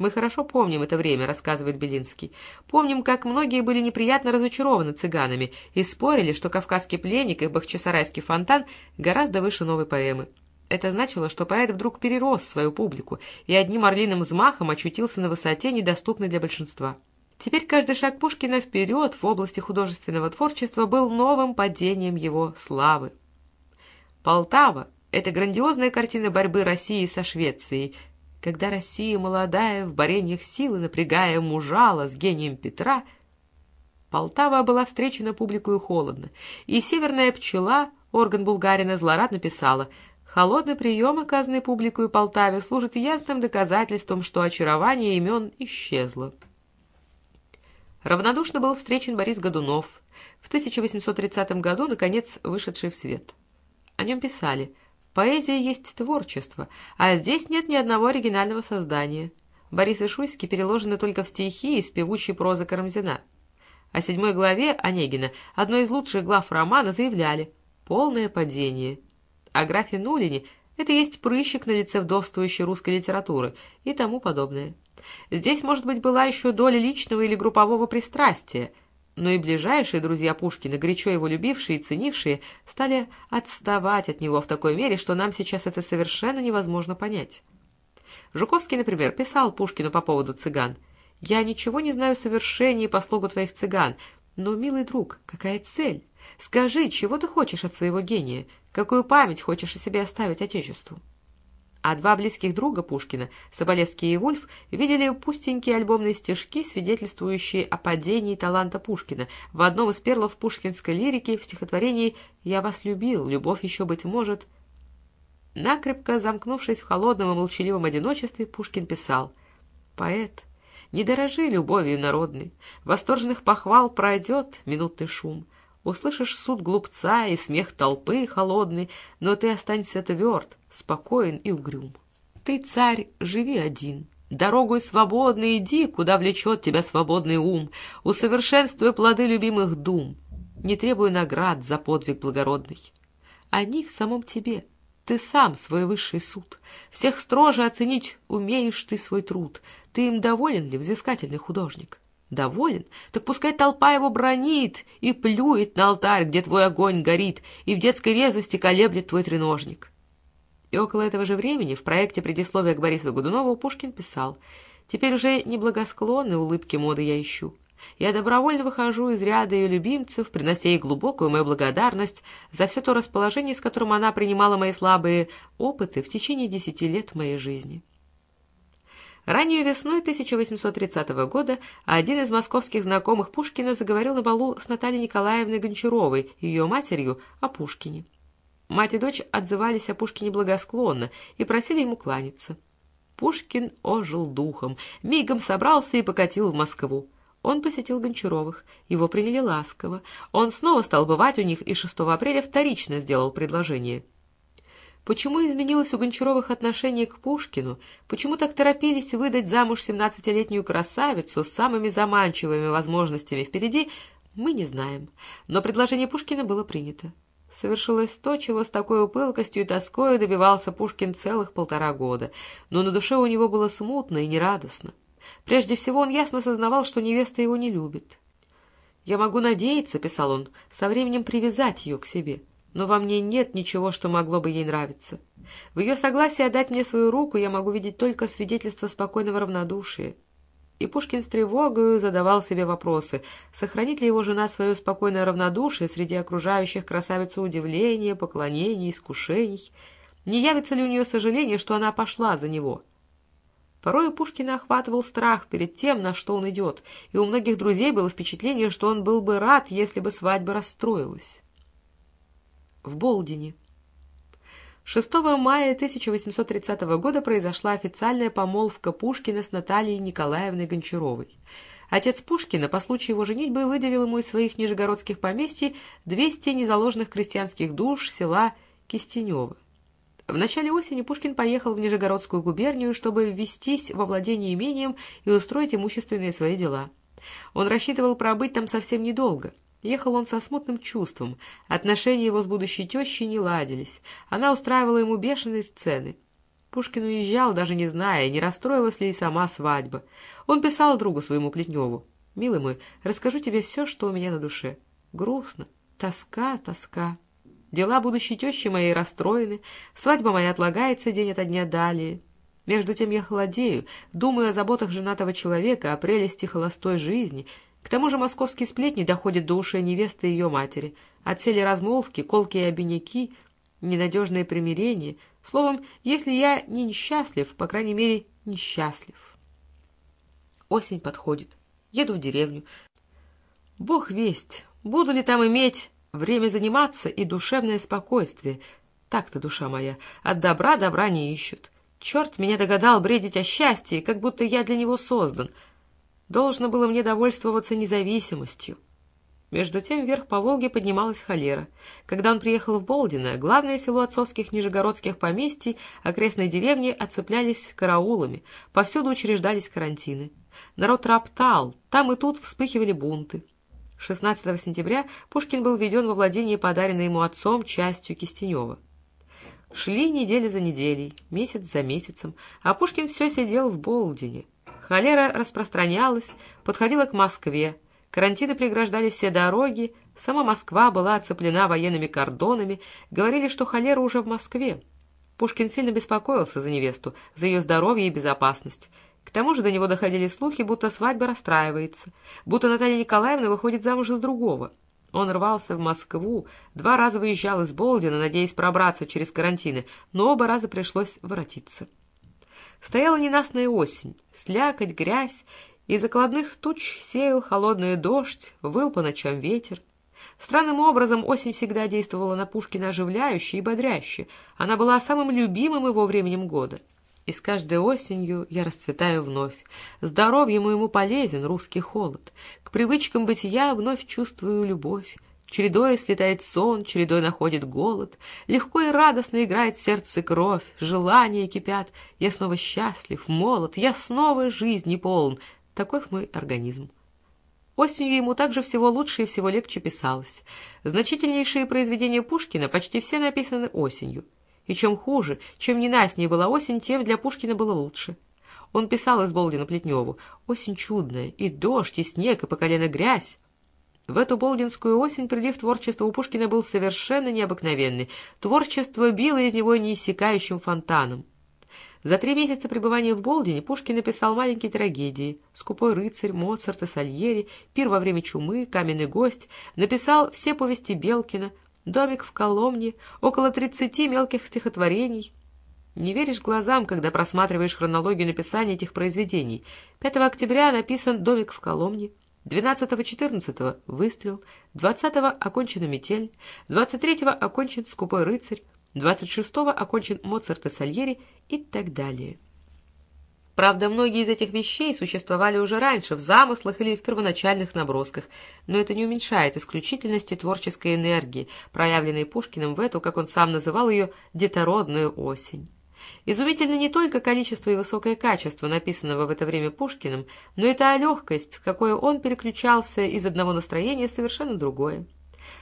«Мы хорошо помним это время», — рассказывает Белинский. «Помним, как многие были неприятно разочарованы цыганами и спорили, что «Кавказский пленник» и «Бахчисарайский фонтан» гораздо выше новой поэмы. Это значило, что поэт вдруг перерос свою публику и одним орлиным взмахом очутился на высоте, недоступной для большинства. Теперь каждый шаг Пушкина вперед в области художественного творчества был новым падением его славы. Полтава — это грандиозная картина борьбы России со Швецией, когда Россия молодая, в борениях силы напрягая мужала с гением Петра. Полтава была встречена публикою холодно, и «Северная пчела», орган Булгарина, злорадно писала «Холодный прием, оказанный публикою Полтаве, служит ясным доказательством, что очарование имен исчезло». Равнодушно был встречен Борис Годунов, в 1830 году, наконец, вышедший в свет. О нем писали «Поэзия есть творчество, а здесь нет ни одного оригинального создания». Борис Ишуйский переложены только в стихи из певучей прозы Карамзина. О седьмой главе Онегина, одной из лучших глав романа, заявляли «полное падение». О графе Нулине это есть прыщик на лице вдовствующей русской литературы и тому подобное. Здесь, может быть, была еще доля личного или группового пристрастия – но и ближайшие друзья Пушкина, горячо его любившие и ценившие, стали отставать от него в такой мере, что нам сейчас это совершенно невозможно понять. Жуковский, например, писал Пушкину по поводу цыган. «Я ничего не знаю совершеннее по слогу твоих цыган, но, милый друг, какая цель? Скажи, чего ты хочешь от своего гения? Какую память хочешь о себе оставить Отечеству?» А два близких друга Пушкина, Соболевский и Вульф, видели пустенькие альбомные стишки, свидетельствующие о падении таланта Пушкина, в одном из перлов пушкинской лирики в стихотворении «Я вас любил, любовь еще, быть может». Накрепко замкнувшись в холодном и молчаливом одиночестве, Пушкин писал «Поэт, не дорожи любовью народной, восторженных похвал пройдет минутный шум». Услышишь суд глупца и смех толпы холодный, но ты останься тверд, спокоен и угрюм. Ты, царь, живи один, дорогой свободной иди, куда влечет тебя свободный ум, усовершенствуя плоды любимых дум, не требуя наград за подвиг благородный. Они в самом тебе, ты сам свой высший суд, всех строже оценить умеешь ты свой труд, ты им доволен ли, взыскательный художник? Доволен? Так пускай толпа его бронит и плюет на алтарь, где твой огонь горит, и в детской резвости колеблет твой треножник. И около этого же времени в проекте предисловия к Борису Годунову Пушкин писал «Теперь уже не благосклонные улыбки моды я ищу. Я добровольно выхожу из ряда ее любимцев, принося ей глубокую мою благодарность за все то расположение, с которым она принимала мои слабые опыты в течение десяти лет моей жизни». Раннюю весной 1830 года один из московских знакомых Пушкина заговорил на балу с Натальей Николаевной Гончаровой, ее матерью, о Пушкине. Мать и дочь отзывались о Пушкине благосклонно и просили ему кланяться. Пушкин ожил духом, мигом собрался и покатил в Москву. Он посетил Гончаровых, его приняли ласково. Он снова стал бывать у них и 6 апреля вторично сделал предложение — Почему изменилось у Гончаровых отношение к Пушкину? Почему так торопились выдать замуж семнадцатилетнюю красавицу с самыми заманчивыми возможностями впереди, мы не знаем. Но предложение Пушкина было принято. Совершилось то, чего с такой пылкостью и тоскою добивался Пушкин целых полтора года, но на душе у него было смутно и нерадостно. Прежде всего он ясно сознавал, что невеста его не любит. «Я могу надеяться», — писал он, — «со временем привязать ее к себе» но во мне нет ничего, что могло бы ей нравиться. В ее согласии отдать мне свою руку я могу видеть только свидетельство спокойного равнодушия. И Пушкин с тревогой задавал себе вопросы, сохранит ли его жена свое спокойное равнодушие среди окружающих красавицу удивления, поклонений, искушений, не явится ли у нее сожаление, что она пошла за него. Порой Пушкина охватывал страх перед тем, на что он идет, и у многих друзей было впечатление, что он был бы рад, если бы свадьба расстроилась в Болдине. 6 мая 1830 года произошла официальная помолвка Пушкина с Натальей Николаевной Гончаровой. Отец Пушкина по случаю его женитьбы выделил ему из своих нижегородских поместий 200 незаложенных крестьянских душ села Кистенево. В начале осени Пушкин поехал в Нижегородскую губернию, чтобы ввестись во владение имением и устроить имущественные свои дела. Он рассчитывал пробыть там совсем недолго – Ехал он со смутным чувством. Отношения его с будущей тещей не ладились. Она устраивала ему бешеные сцены. Пушкин уезжал, даже не зная, не расстроилась ли и сама свадьба. Он писал другу своему Плетневу. «Милый мой, расскажу тебе все, что у меня на душе. Грустно, тоска, тоска. Дела будущей тещи моей расстроены, свадьба моя отлагается день ото дня далее. Между тем я холодею, думаю о заботах женатого человека, о прелести холостой жизни — к тому же московские сплетни доходят до ушей невесты и ее матери. Отсели размолвки, колкие обиняки, ненадежное примирение. Словом, если я не несчастлив, по крайней мере, несчастлив. Осень подходит. Еду в деревню. Бог весть, буду ли там иметь время заниматься и душевное спокойствие. Так-то, душа моя, от добра добра не ищут. Черт меня догадал бредить о счастье, как будто я для него создан — Должно было мне довольствоваться независимостью. Между тем вверх по Волге поднималась холера. Когда он приехал в Болдино, главное село отцовских нижегородских поместий, окрестные деревни оцеплялись караулами, повсюду учреждались карантины. Народ роптал, там и тут вспыхивали бунты. 16 сентября Пушкин был введен во владение подаренной ему отцом частью Кистенева. Шли недели за неделей, месяц за месяцем, а Пушкин все сидел в Болдине. Холера распространялась, подходила к Москве. Карантины преграждали все дороги, сама Москва была оцеплена военными кордонами, говорили, что холера уже в Москве. Пушкин сильно беспокоился за невесту, за ее здоровье и безопасность. К тому же до него доходили слухи, будто свадьба расстраивается, будто Наталья Николаевна выходит замуж за другого. Он рвался в Москву, два раза выезжал из Болдина, надеясь пробраться через карантины, но оба раза пришлось воротиться. Стояла ненастная осень, слякоть, грязь, и закладных туч сеял холодный дождь, выл по ночам ветер. Странным образом осень всегда действовала на Пушкина оживляюще и бодряще. Она была самым любимым его временем года. И с каждой осенью я расцветаю вновь. Здоровье моему полезен русский холод. К привычкам бытия вновь чувствую любовь. Чередой слетает сон, чередой находит голод. Легко и радостно играет сердце кровь, желания кипят. Я снова счастлив, молод, я снова жизни полн. Таков мой организм. Осенью ему также всего лучше и всего легче писалось. Значительнейшие произведения Пушкина почти все написаны осенью. И чем хуже, чем ненастнее была осень, тем для Пушкина было лучше. Он писал из Болдина Плетневу «Осень чудная, и дождь, и снег, и по колено грязь». В эту болдинскую осень прилив творчества у Пушкина был совершенно необыкновенный. Творчество било из него неиссякающим фонтаном. За три месяца пребывания в Болдине Пушкин написал маленькие трагедии «Скупой рыцарь», «Моцарт» и «Сальери», «Пир во время чумы», «Каменный гость», написал все повести Белкина, «Домик в Коломне», около тридцати мелких стихотворений. Не веришь глазам, когда просматриваешь хронологию написания этих произведений. 5 октября написан «Домик в Коломне», 12-14 — «Выстрел», 20-го — окончена «Метель», 23-го — окончен «Скупой рыцарь», 26-го окончен Моцарт и Сальери и так далее. Правда, многие из этих вещей существовали уже раньше, в замыслах или в первоначальных набросках, но это не уменьшает исключительности творческой энергии, проявленной Пушкиным в эту, как он сам называл ее, детородную осень. Изумительно не только количество и высокое качество написанного в это время Пушкиным, но и та легкость, с какой он переключался из одного настроения в совершенно другое.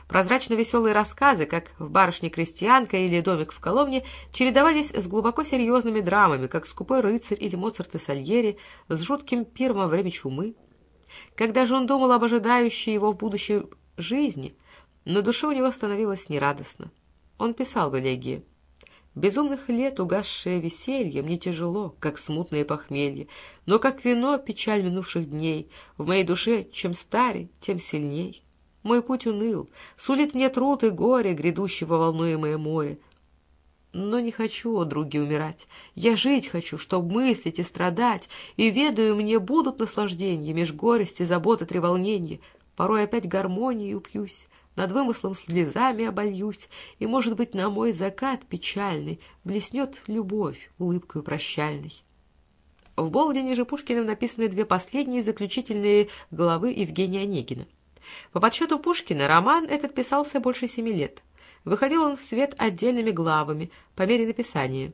Прозрачно-веселые рассказы, как в «Барышне-крестьянка» или «Домик в Коломне», чередовались с глубоко серьезными драмами, как «Скупой рыцарь» или «Моцарт и Сальери», с жутким пиром время чумы. Когда же он думал об ожидающей его в будущем жизни, на душе у него становилось нерадостно. Он писал в элегии Безумных лет, угасшее веселье, мне тяжело, как смутное похмелье, но как вино печаль минувших дней, в моей душе чем старе, тем сильней. Мой путь уныл, сулит мне труд и горе, грядущего волнуемое море. Но не хочу, о други, умирать. Я жить хочу, чтоб мыслить и страдать, и, ведаю, мне будут наслаждения меж горести, заботы, треволнения. Порой опять гармонии упьюсь, над вымыслом слезами обольюсь, и, может быть, на мой закат печальный блеснет любовь улыбкою прощальной. В Болдине же Пушкиным написаны две последние заключительные главы Евгения Онегина. По подсчету Пушкина роман этот писался больше семи лет. Выходил он в свет отдельными главами, по мере написания.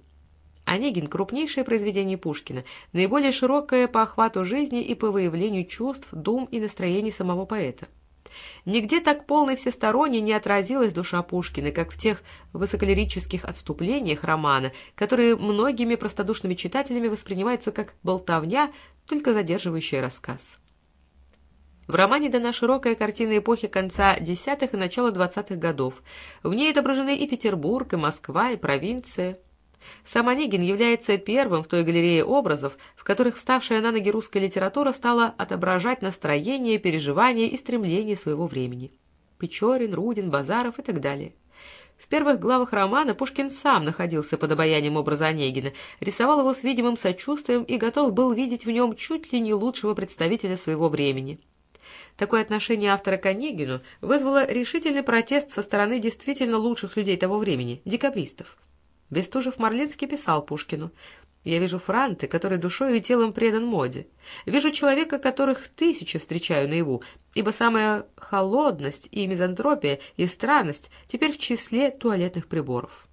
Онегин — крупнейшее произведение Пушкина, наиболее широкое по охвату жизни и по выявлению чувств, дум и настроений самого поэта. Нигде так полной всесторонне не отразилась душа Пушкина, как в тех высоколирических отступлениях романа, которые многими простодушными читателями воспринимаются как болтовня, только задерживающая рассказ. В романе дана широкая картина эпохи конца десятых и начала двадцатых годов. В ней отображены и Петербург, и Москва, и провинция. Сам Онегин является первым в той галерее образов, в которых вставшая на ноги русская литература стала отображать настроение, переживания и стремления своего времени. Печорин, Рудин, Базаров и так далее. В первых главах романа Пушкин сам находился под обаянием образа Онегина, рисовал его с видимым сочувствием и готов был видеть в нем чуть ли не лучшего представителя своего времени. Такое отношение автора к Онегину вызвало решительный протест со стороны действительно лучших людей того времени – декабристов. Бестужев-Марлинский писал Пушкину «Я вижу франты, который душой и телом предан моде. Вижу человека, которых тысячи встречаю наяву, ибо самая холодность и мизантропия и странность теперь в числе туалетных приборов».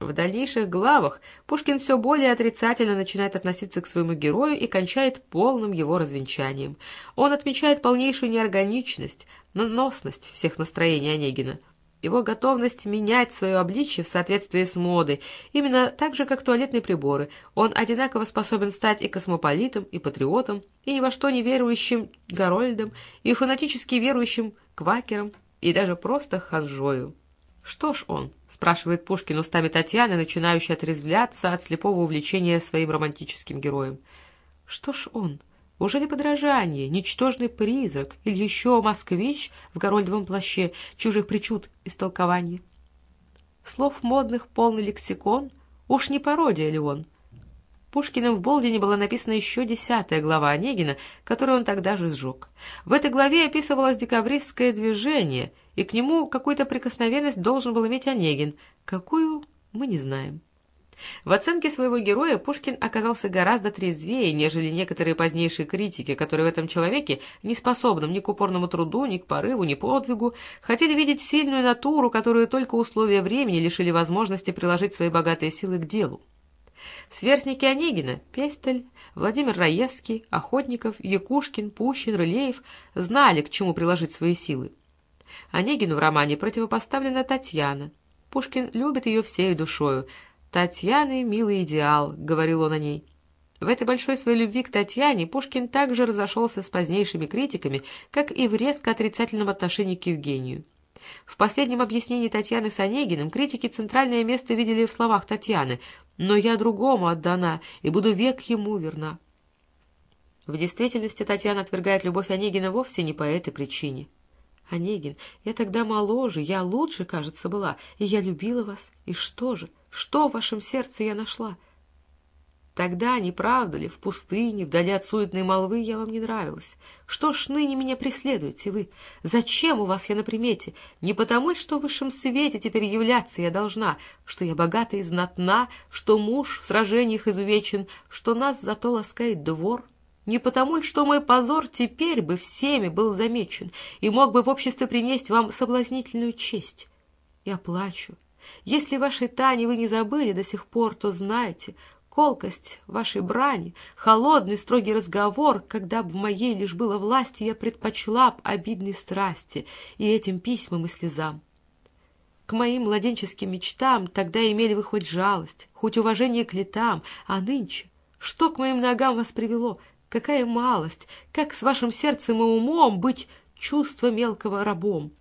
В дальнейших главах Пушкин все более отрицательно начинает относиться к своему герою и кончает полным его развенчанием. Он отмечает полнейшую неорганичность, наносность всех настроений Онегина, его готовность менять свое обличье в соответствии с модой, именно так же, как туалетные приборы. Он одинаково способен стать и космополитом, и патриотом, и ни во что не верующим Гарольдом, и фанатически верующим Квакером, и даже просто ханжою. «Что ж он?» — спрашивает Пушкин устами Татьяны, начинающей отрезвляться от слепого увлечения своим романтическим героем. «Что ж он? Уже ли подражание, ничтожный призрак или еще москвич в горольдовом плаще чужих причуд истолкования?» Слов модных полный лексикон, уж не пародия ли он? Пушкиным в Болдине была написана еще десятая глава Онегина, которую он тогда же сжег. В этой главе описывалось декабристское движение, и к нему какую-то прикосновенность должен был иметь Онегин. Какую, мы не знаем. В оценке своего героя Пушкин оказался гораздо трезвее, нежели некоторые позднейшие критики, которые в этом человеке, не способном ни к упорному труду, ни к порыву, ни подвигу, хотели видеть сильную натуру, которую только условия времени лишили возможности приложить свои богатые силы к делу. Сверстники Онегина – Пестель, Владимир Раевский, Охотников, Якушкин, Пущин, Рылеев – знали, к чему приложить свои силы. Онегину в романе противопоставлена Татьяна. Пушкин любит ее всей душою. «Татьяны — милый идеал», — говорил он о ней. В этой большой своей любви к Татьяне Пушкин также разошелся с позднейшими критиками, как и в резко отрицательном отношении к Евгению. В последнем объяснении Татьяны с Онегиным критики центральное место видели в словах Татьяны «но я другому отдана и буду век ему верна». В действительности Татьяна отвергает любовь Онегина вовсе не по этой причине. «Онегин, я тогда моложе, я лучше, кажется, была, и я любила вас. И что же, что в вашем сердце я нашла?» Тогда, не правда ли, в пустыне, вдали от суетной молвы я вам не нравилась? Что ж ныне меня преследуете вы? Зачем у вас я на примете? Не потому ли, что в высшем свете теперь являться я должна, что я богата и знатна, что муж в сражениях изувечен, что нас зато ласкает двор? Не потому ли, что мой позор теперь бы всеми был замечен и мог бы в обществе принести вам соблазнительную честь? Я плачу. Если вашей Тани вы не забыли до сих пор, то знайте, колкость вашей брани, холодный строгий разговор, когда б в моей лишь было власти, я предпочла б обидной страсти и этим письмам и слезам. К моим младенческим мечтам тогда имели вы хоть жалость, хоть уважение к летам, а нынче что к моим ногам вас привело? Какая малость! Как с вашим сердцем и умом быть чувство мелкого рабом?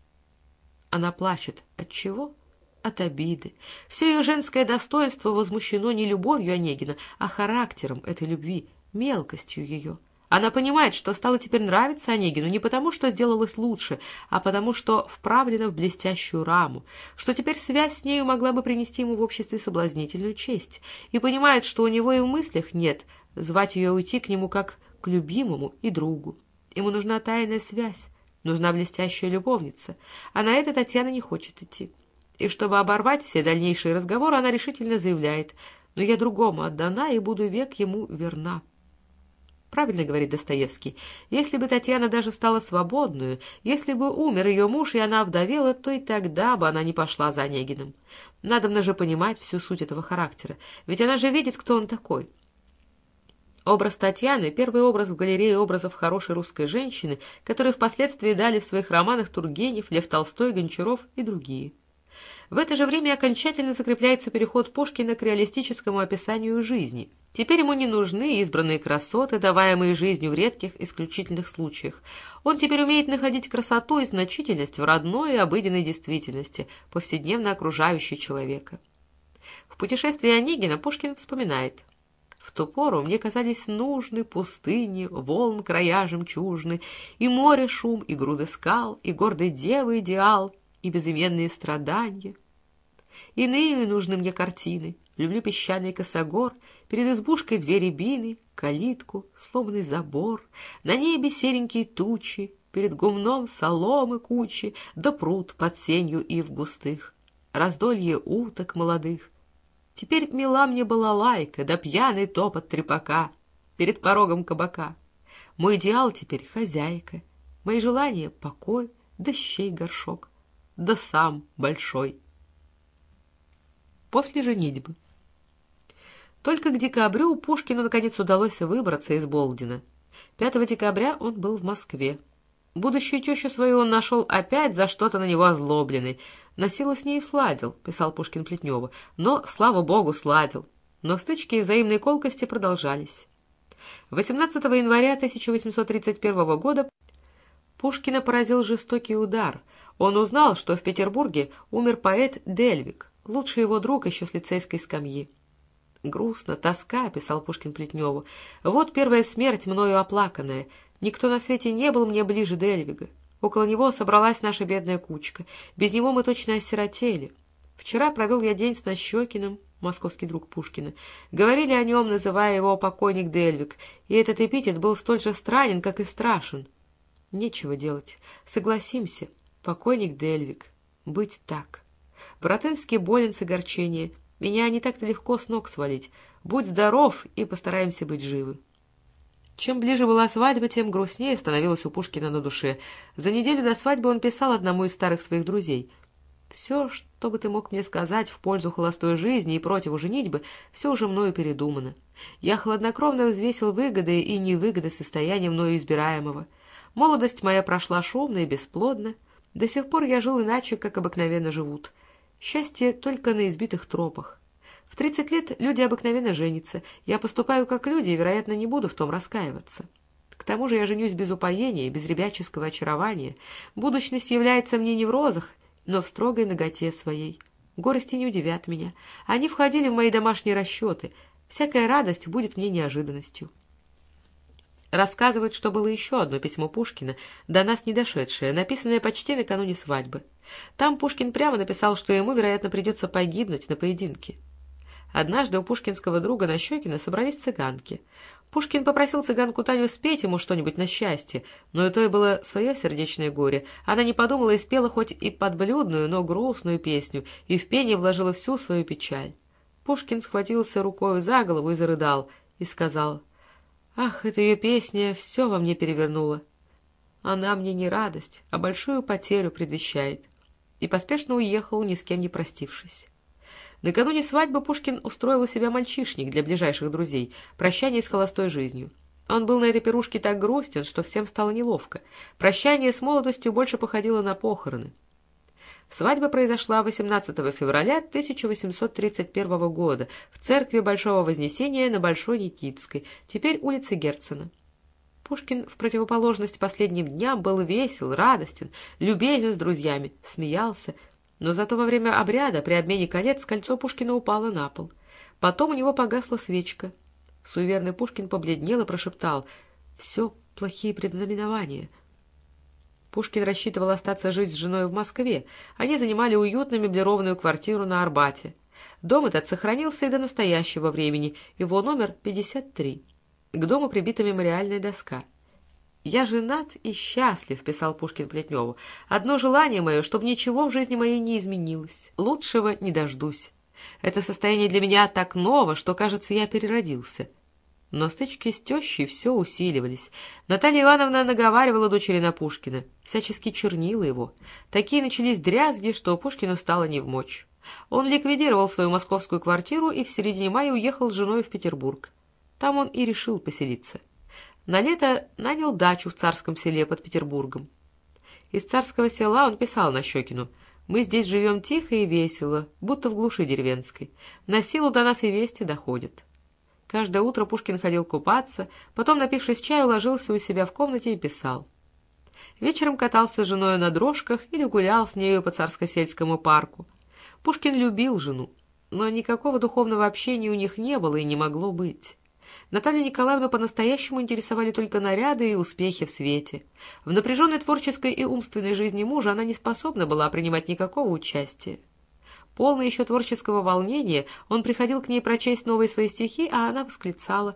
Она плачет. От чего? От обиды. Все ее женское достоинство возмущено не любовью Онегина, а характером этой любви, мелкостью ее. Она понимает, что стало теперь нравиться Онегину не потому, что сделалось лучше, а потому, что вправлена в блестящую раму, что теперь связь с нею могла бы принести ему в обществе соблазнительную честь, и понимает, что у него и в мыслях нет звать ее уйти к нему как к любимому и другу. Ему нужна тайная связь, нужна блестящая любовница, а на это Татьяна не хочет идти и чтобы оборвать все дальнейшие разговоры, она решительно заявляет, «Но я другому отдана и буду век ему верна». Правильно говорит Достоевский. Если бы Татьяна даже стала свободную, если бы умер ее муж, и она вдовела, то и тогда бы она не пошла за Онегиным. Надо же понимать всю суть этого характера, ведь она же видит, кто он такой. Образ Татьяны — первый образ в галерее образов хорошей русской женщины, который впоследствии дали в своих романах Тургенев, Лев Толстой, Гончаров и другие. В это же время окончательно закрепляется переход Пушкина к реалистическому описанию жизни. Теперь ему не нужны избранные красоты, даваемые жизнью в редких, исключительных случаях. Он теперь умеет находить красоту и значительность в родной и обыденной действительности, повседневно окружающей человека. В путешествии Онегина Пушкин вспоминает в ту пору мне казались нужны пустыни, волн края жемчужны, и море шум, и груды скал, и гордой девы идеал, и безыменные страдания. Иные нужны мне картины. Люблю песчаный косогор, перед избушкой две рябины, калитку, сломанный забор, на небе серенькие тучи, перед гумном соломы кучи, да пруд под сенью ив густых, раздолье уток молодых. Теперь мила мне была лайка, да пьяный топот трепака перед порогом кабака. Мой идеал теперь хозяйка, мои желания — покой, да щей горшок да сам большой. После женитьбы. Только к декабрю Пушкину наконец удалось выбраться из Болдина. 5 декабря он был в Москве. Будущую тещу свою он нашел опять за что-то на него озлобленный. На силу с ней сладил, писал Пушкин Плетневу, но, слава богу, сладил. Но стычки и взаимные колкости продолжались. 18 января 1831 года Пушкина поразил жестокий удар — Он узнал, что в Петербурге умер поэт Дельвик, лучший его друг еще с лицейской скамьи. «Грустно, тоска», — писал Пушкин Плетневу. «Вот первая смерть, мною оплаканная. Никто на свете не был мне ближе Дельвига. Около него собралась наша бедная кучка. Без него мы точно осиротели. Вчера провел я день с Нащекиным, московский друг Пушкина. Говорили о нем, называя его покойник Дельвик, и этот эпитет был столь же странен, как и страшен. Нечего делать. Согласимся. Покойник Дельвик. Быть так. Братенский болен с огорчения. Меня не так-то легко с ног свалить. Будь здоров и постараемся быть живы. Чем ближе была свадьба, тем грустнее становилось у Пушкина на душе. За неделю до свадьбы он писал одному из старых своих друзей. «Все, что бы ты мог мне сказать в пользу холостой жизни и против женитьбы, все уже мною передумано. Я хладнокровно взвесил выгоды и невыгоды состояния мною избираемого. Молодость моя прошла шумно и бесплодно. До сих пор я жил иначе, как обыкновенно живут. Счастье только на избитых тропах. В тридцать лет люди обыкновенно женятся. Я поступаю как люди и, вероятно, не буду в том раскаиваться. К тому же я женюсь без упоения, без ребяческого очарования. Будущность является мне не в розах, но в строгой ноготе своей. Горести не удивят меня. Они входили в мои домашние расчеты. Всякая радость будет мне неожиданностью. Рассказывают, что было еще одно письмо Пушкина, до нас не дошедшее, написанное почти накануне свадьбы. Там Пушкин прямо написал, что ему, вероятно, придется погибнуть на поединке. Однажды у пушкинского друга Нащекина собрались цыганки. Пушкин попросил цыганку Таню спеть ему что-нибудь на счастье, но и то и было свое сердечное горе. Она не подумала и спела хоть и подблюдную, но грустную песню, и в пение вложила всю свою печаль. Пушкин схватился рукой за голову и зарыдал, и сказал, «Ах, эта ее песня все во мне перевернула. Она мне не радость, а большую потерю предвещает». И поспешно уехал, ни с кем не простившись. Накануне свадьбы Пушкин устроил у себя мальчишник для ближайших друзей, прощание с холостой жизнью. Он был на этой пирушке так грустен, что всем стало неловко. Прощание с молодостью больше походило на похороны. Свадьба произошла 18 февраля 1831 года в церкви Большого Вознесения на Большой Никитской, теперь улице Герцена. Пушкин, в противоположность последним дням, был весел, радостен, любезен с друзьями, смеялся, но зато во время обряда при обмене колец кольцо Пушкина упало на пол. Потом у него погасла свечка. Суеверный Пушкин побледнел и прошептал «Все плохие предзнаменования». Пушкин рассчитывал остаться жить с женой в Москве. Они занимали уютную меблированную квартиру на Арбате. Дом этот сохранился и до настоящего времени, его номер 53. К дому прибита мемориальная доска — «Я женат и счастлив», — писал Пушкин Плетневу. «Одно желание мое, чтобы ничего в жизни моей не изменилось. Лучшего не дождусь. Это состояние для меня так ново, что, кажется, я переродился». Но стычки с тещей все усиливались. Наталья Ивановна наговаривала дочери на Пушкина, всячески чернила его. Такие начались дрязги, что Пушкину стало невмочь. Он ликвидировал свою московскую квартиру и в середине мая уехал с женой в Петербург. Там он и решил поселиться. На лето нанял дачу в царском селе под Петербургом. Из царского села он писал на Щекину «Мы здесь живем тихо и весело, будто в глуши деревенской. На силу до нас и вести доходят». Каждое утро Пушкин ходил купаться, потом, напившись чаю, ложился у себя в комнате и писал. Вечером катался с женой на дрожках или гулял с нею по царско-сельскому парку. Пушкин любил жену, но никакого духовного общения у них не было и не могло быть. Наталью Николаевну по-настоящему интересовали только наряды и успехи в свете. В напряженной творческой и умственной жизни мужа она не способна была принимать никакого участия. Полный еще творческого волнения, он приходил к ней прочесть новые свои стихи, а она восклицала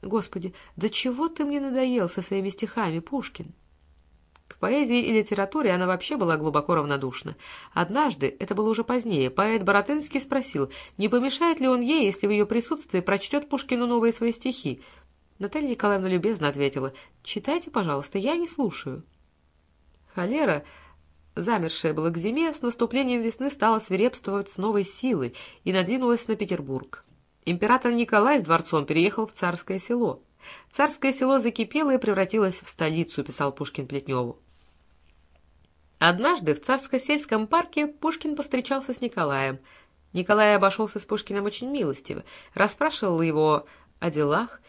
«Господи, да чего ты мне надоел со своими стихами, Пушкин?» К поэзии и литературе она вообще была глубоко равнодушна. Однажды, это было уже позднее, поэт Боротынский спросил, не помешает ли он ей, если в ее присутствии прочтет Пушкину новые свои стихи. Наталья Николаевна любезно ответила, «Читайте, пожалуйста, я не слушаю». Холера, замершая была к зиме, с наступлением весны стала свирепствовать с новой силой и надвинулась на Петербург. Император Николай с дворцом переехал в царское село. Царское село закипело и превратилось в столицу, писал Пушкин Плетневу. Однажды в Царско-сельском парке Пушкин повстречался с Николаем. Николай обошелся с Пушкиным очень милостиво, расспрашивал его о делах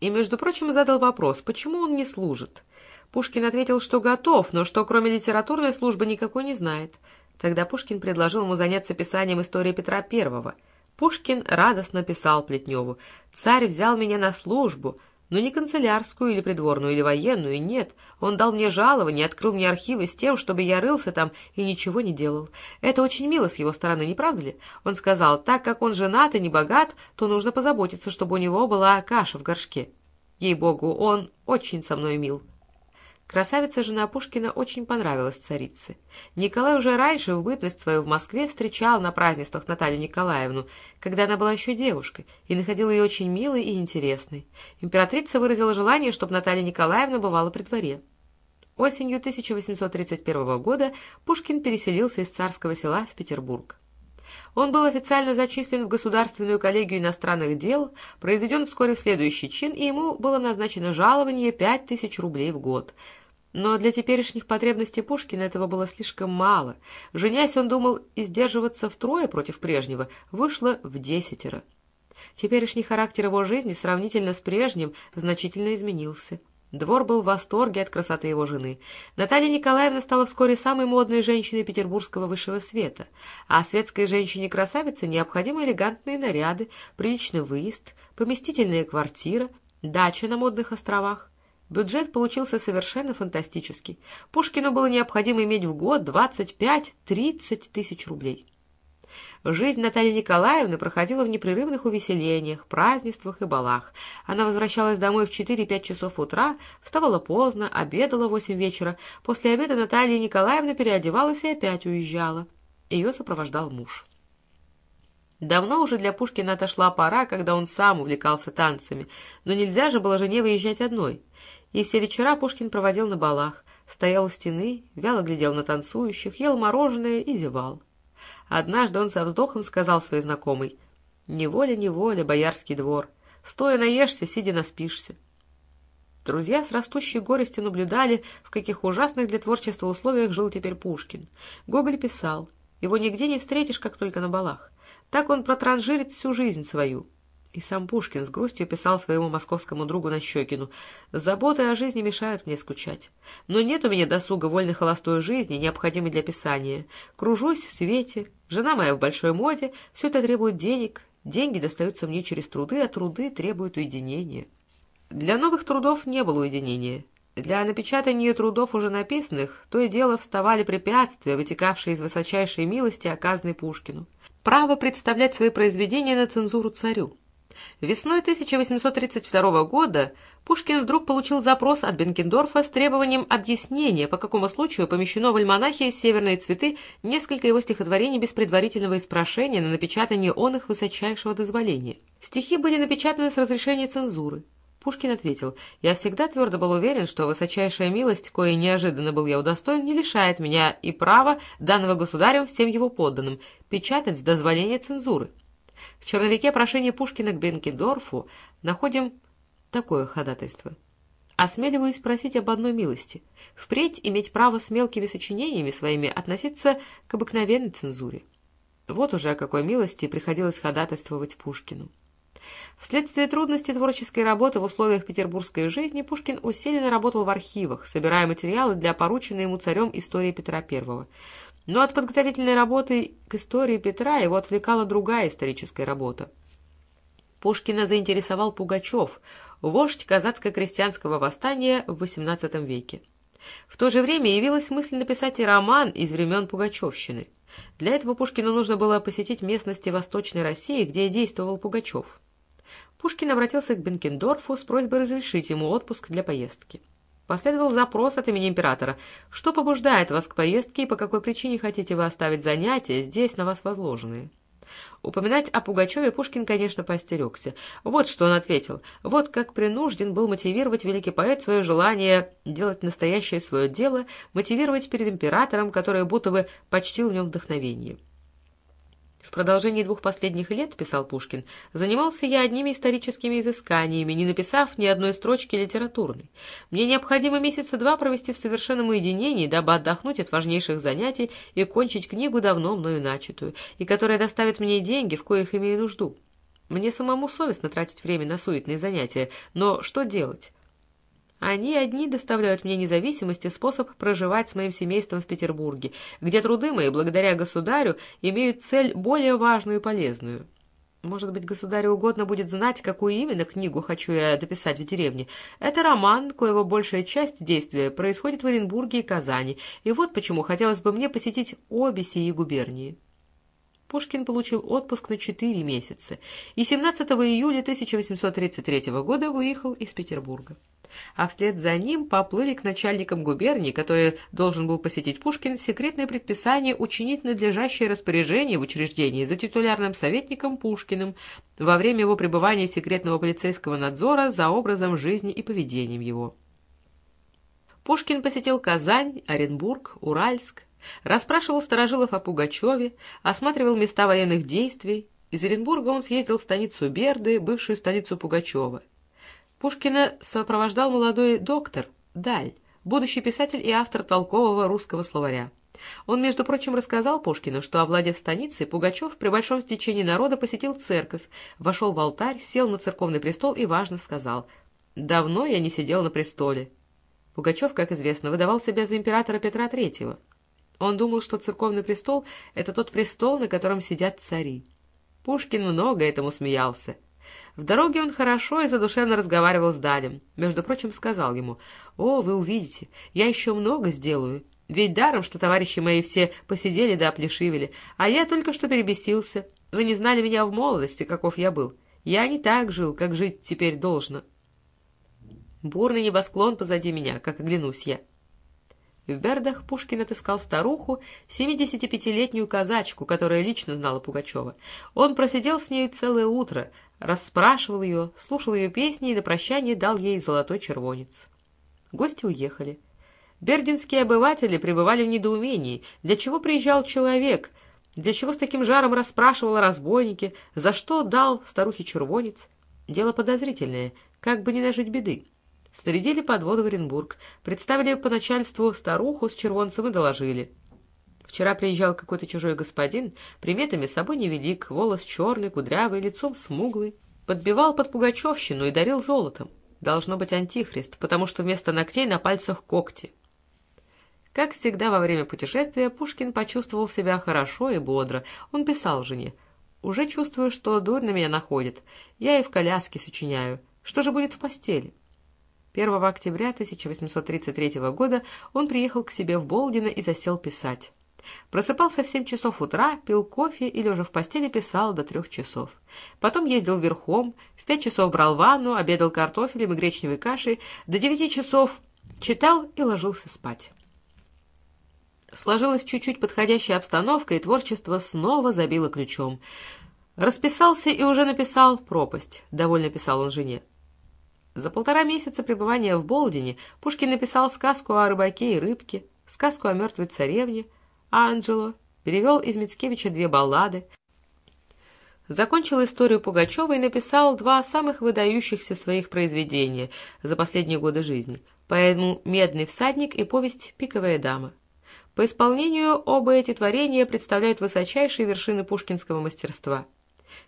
и, между прочим, задал вопрос, почему он не служит. Пушкин ответил, что готов, но что кроме литературной службы никакой не знает. Тогда Пушкин предложил ему заняться писанием истории Петра I. Пушкин радостно писал Плетневу «Царь взял меня на службу, но не канцелярскую или придворную или военную, нет. Он дал мне жалование, открыл мне архивы с тем, чтобы я рылся там и ничего не делал. Это очень мило с его стороны, не правда ли? Он сказал, так как он женат и не богат, то нужно позаботиться, чтобы у него была каша в горшке. Ей-богу, он очень со мной мил. Красавица жена Пушкина очень понравилась царице. Николай уже раньше, в бытность свою в Москве, встречал на празднествах Наталью Николаевну, когда она была еще девушкой, и находил ее очень милой и интересной. Императрица выразила желание, чтобы Наталья Николаевна бывала при дворе. Осенью 1831 года Пушкин переселился из царского села в Петербург. Он был официально зачислен в Государственную коллегию иностранных дел, произведен вскоре в следующий чин, и ему было назначено жалование пять тысяч рублей в год – но для теперешних потребностей Пушкина этого было слишком мало. Женясь, он думал издерживаться втрое против прежнего, вышло в десятеро. Теперешний характер его жизни сравнительно с прежним значительно изменился. Двор был в восторге от красоты его жены. Наталья Николаевна стала вскоре самой модной женщиной петербургского высшего света, а светской женщине-красавице необходимы элегантные наряды, приличный выезд, поместительная квартира, дача на модных островах. Бюджет получился совершенно фантастический. Пушкину было необходимо иметь в год 25-30 тысяч рублей. Жизнь Натальи Николаевны проходила в непрерывных увеселениях, празднествах и балах. Она возвращалась домой в 4-5 часов утра, вставала поздно, обедала в 8 вечера. После обеда Наталья Николаевна переодевалась и опять уезжала. Ее сопровождал муж. Давно уже для Пушкина отошла пора, когда он сам увлекался танцами, но нельзя же было жене выезжать одной и все вечера Пушкин проводил на балах, стоял у стены, вяло глядел на танцующих, ел мороженое и зевал. Однажды он со вздохом сказал своей знакомой, «Неволя, неволя, боярский двор, стоя наешься, сидя наспишься». Друзья с растущей горестью наблюдали, в каких ужасных для творчества условиях жил теперь Пушкин. Гоголь писал, «Его нигде не встретишь, как только на балах. Так он протранжирит всю жизнь свою». И сам Пушкин с грустью писал своему московскому другу Нащекину «Заботы о жизни мешают мне скучать. Но нет у меня досуга вольной холостой жизни, необходимой для писания. Кружусь в свете, жена моя в большой моде, все это требует денег, деньги достаются мне через труды, а труды требуют уединения». Для новых трудов не было уединения. Для напечатания трудов уже написанных то и дело вставали препятствия, вытекавшие из высочайшей милости, оказанной Пушкину. Право представлять свои произведения на цензуру царю. Весной 1832 года Пушкин вдруг получил запрос от Бенкендорфа с требованием объяснения, по какому случаю помещено в альманахе «Северные цветы» несколько его стихотворений без предварительного испрошения на напечатание он их высочайшего дозволения. Стихи были напечатаны с разрешения цензуры. Пушкин ответил, «Я всегда твердо был уверен, что высочайшая милость, кое неожиданно был я удостоен, не лишает меня и права, данного государем всем его подданным, печатать с дозволения цензуры». В черновике прошения Пушкина к Бенкендорфу находим такое ходатайство. Осмеливаюсь просить об одной милости. Впредь иметь право с мелкими сочинениями своими относиться к обыкновенной цензуре. Вот уже о какой милости приходилось ходатайствовать Пушкину. Вследствие трудностей творческой работы в условиях петербургской жизни Пушкин усиленно работал в архивах, собирая материалы для порученной ему царем истории Петра I. Но от подготовительной работы к истории Петра его отвлекала другая историческая работа. Пушкина заинтересовал Пугачев, вождь казацко-крестьянского восстания в XVIII веке. В то же время явилась мысль написать и роман из времен Пугачевщины. Для этого Пушкину нужно было посетить местности Восточной России, где действовал Пугачев. Пушкин обратился к Бенкендорфу с просьбой разрешить ему отпуск для поездки. Последовал запрос от имени императора. Что побуждает вас к поездке и по какой причине хотите вы оставить занятия, здесь на вас возложенные? Упоминать о Пугачеве Пушкин, конечно, поостерегся. Вот что он ответил. Вот как принужден был мотивировать великий поэт свое желание делать настоящее свое дело, мотивировать перед императором, который будто бы почтил в нем вдохновение. В продолжении двух последних лет, писал Пушкин, занимался я одними историческими изысканиями, не написав ни одной строчки литературной. Мне необходимо месяца два провести в совершенном уединении, дабы отдохнуть от важнейших занятий и кончить книгу, давно мною начатую, и которая доставит мне деньги, в коих имею нужду. Мне самому совестно тратить время на суетные занятия, но что делать? Они одни доставляют мне независимость и способ проживать с моим семейством в Петербурге, где труды мои, благодаря государю, имеют цель более важную и полезную. Может быть, государю угодно будет знать, какую именно книгу хочу я дописать в деревне. Это роман, коего большая часть действия происходит в Оренбурге и Казани, и вот почему хотелось бы мне посетить обе сии губернии. Пушкин получил отпуск на четыре месяца и 17 июля 1833 года выехал из Петербурга. А вслед за ним поплыли к начальникам губернии, который должен был посетить Пушкин, секретное предписание учинить надлежащее распоряжение в учреждении за титулярным советником Пушкиным во время его пребывания секретного полицейского надзора за образом жизни и поведением его. Пушкин посетил Казань, Оренбург, Уральск, Расспрашивал Старожилов о Пугачеве, осматривал места военных действий. Из Оренбурга он съездил в станицу Берды, бывшую столицу Пугачева. Пушкина сопровождал молодой доктор, Даль, будущий писатель и автор толкового русского словаря. Он, между прочим, рассказал Пушкину, что, овладев станицей, Пугачев при большом стечении народа посетил церковь, вошел в алтарь, сел на церковный престол и важно сказал «Давно я не сидел на престоле». Пугачев, как известно, выдавал себя за императора Петра Третьего. Он думал, что церковный престол — это тот престол, на котором сидят цари. Пушкин много этому смеялся. В дороге он хорошо и задушевно разговаривал с Далем. Между прочим, сказал ему, «О, вы увидите, я еще много сделаю. Ведь даром, что товарищи мои все посидели да оплешивели, а я только что перебесился. Вы не знали меня в молодости, каков я был. Я не так жил, как жить теперь должно. Бурный небосклон позади меня, как оглянусь я». В Бердах Пушкин отыскал старуху, 75-летнюю казачку, которая лично знала Пугачева. Он просидел с нею целое утро, расспрашивал ее, слушал ее песни и на прощание дал ей золотой червонец. Гости уехали. Бердинские обыватели пребывали в недоумении. Для чего приезжал человек? Для чего с таким жаром расспрашивал о разбойнике? За что дал старухе червонец? Дело подозрительное, как бы не нажить беды. Снарядили подводу в Оренбург, представили по начальству старуху с червонцем и доложили. Вчера приезжал какой-то чужой господин, приметами собой невелик, волос черный, кудрявый, лицом смуглый, подбивал под пугачевщину и дарил золотом. Должно быть антихрист, потому что вместо ногтей на пальцах когти. Как всегда во время путешествия, Пушкин почувствовал себя хорошо и бодро. Он писал жене. «Уже чувствую, что дурь на меня находит. Я и в коляске сочиняю. Что же будет в постели?» 1 октября 1833 года он приехал к себе в Болдино и засел писать. Просыпался в семь часов утра, пил кофе и, лежа в постели, писал до трех часов. Потом ездил верхом, в пять часов брал ванну, обедал картофелем и гречневой кашей, до девяти часов читал и ложился спать. Сложилась чуть-чуть подходящая обстановка, и творчество снова забило ключом. Расписался и уже написал «Пропасть», — довольно писал он жене. За полтора месяца пребывания в Болдине Пушкин написал сказку о рыбаке и рыбке, сказку о мертвой царевне, Анджело, перевел из Мицкевича две баллады, закончил историю Пугачева и написал два самых выдающихся своих произведения за последние годы жизни — поэму «Медный всадник» и повесть «Пиковая дама». По исполнению оба эти творения представляют высочайшие вершины пушкинского мастерства —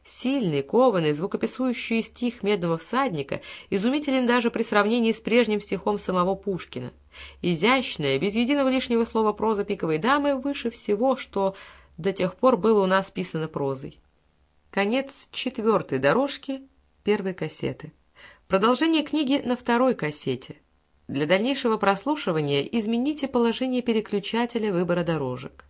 Сильный, кованый, звукописующий стих «Медного всадника» изумителен даже при сравнении с прежним стихом самого Пушкина. Изящная, без единого лишнего слова проза «Пиковой дамы» выше всего, что до тех пор было у нас писано прозой. Конец четвертой дорожки первой кассеты. Продолжение книги на второй кассете. Для дальнейшего прослушивания измените положение переключателя выбора дорожек.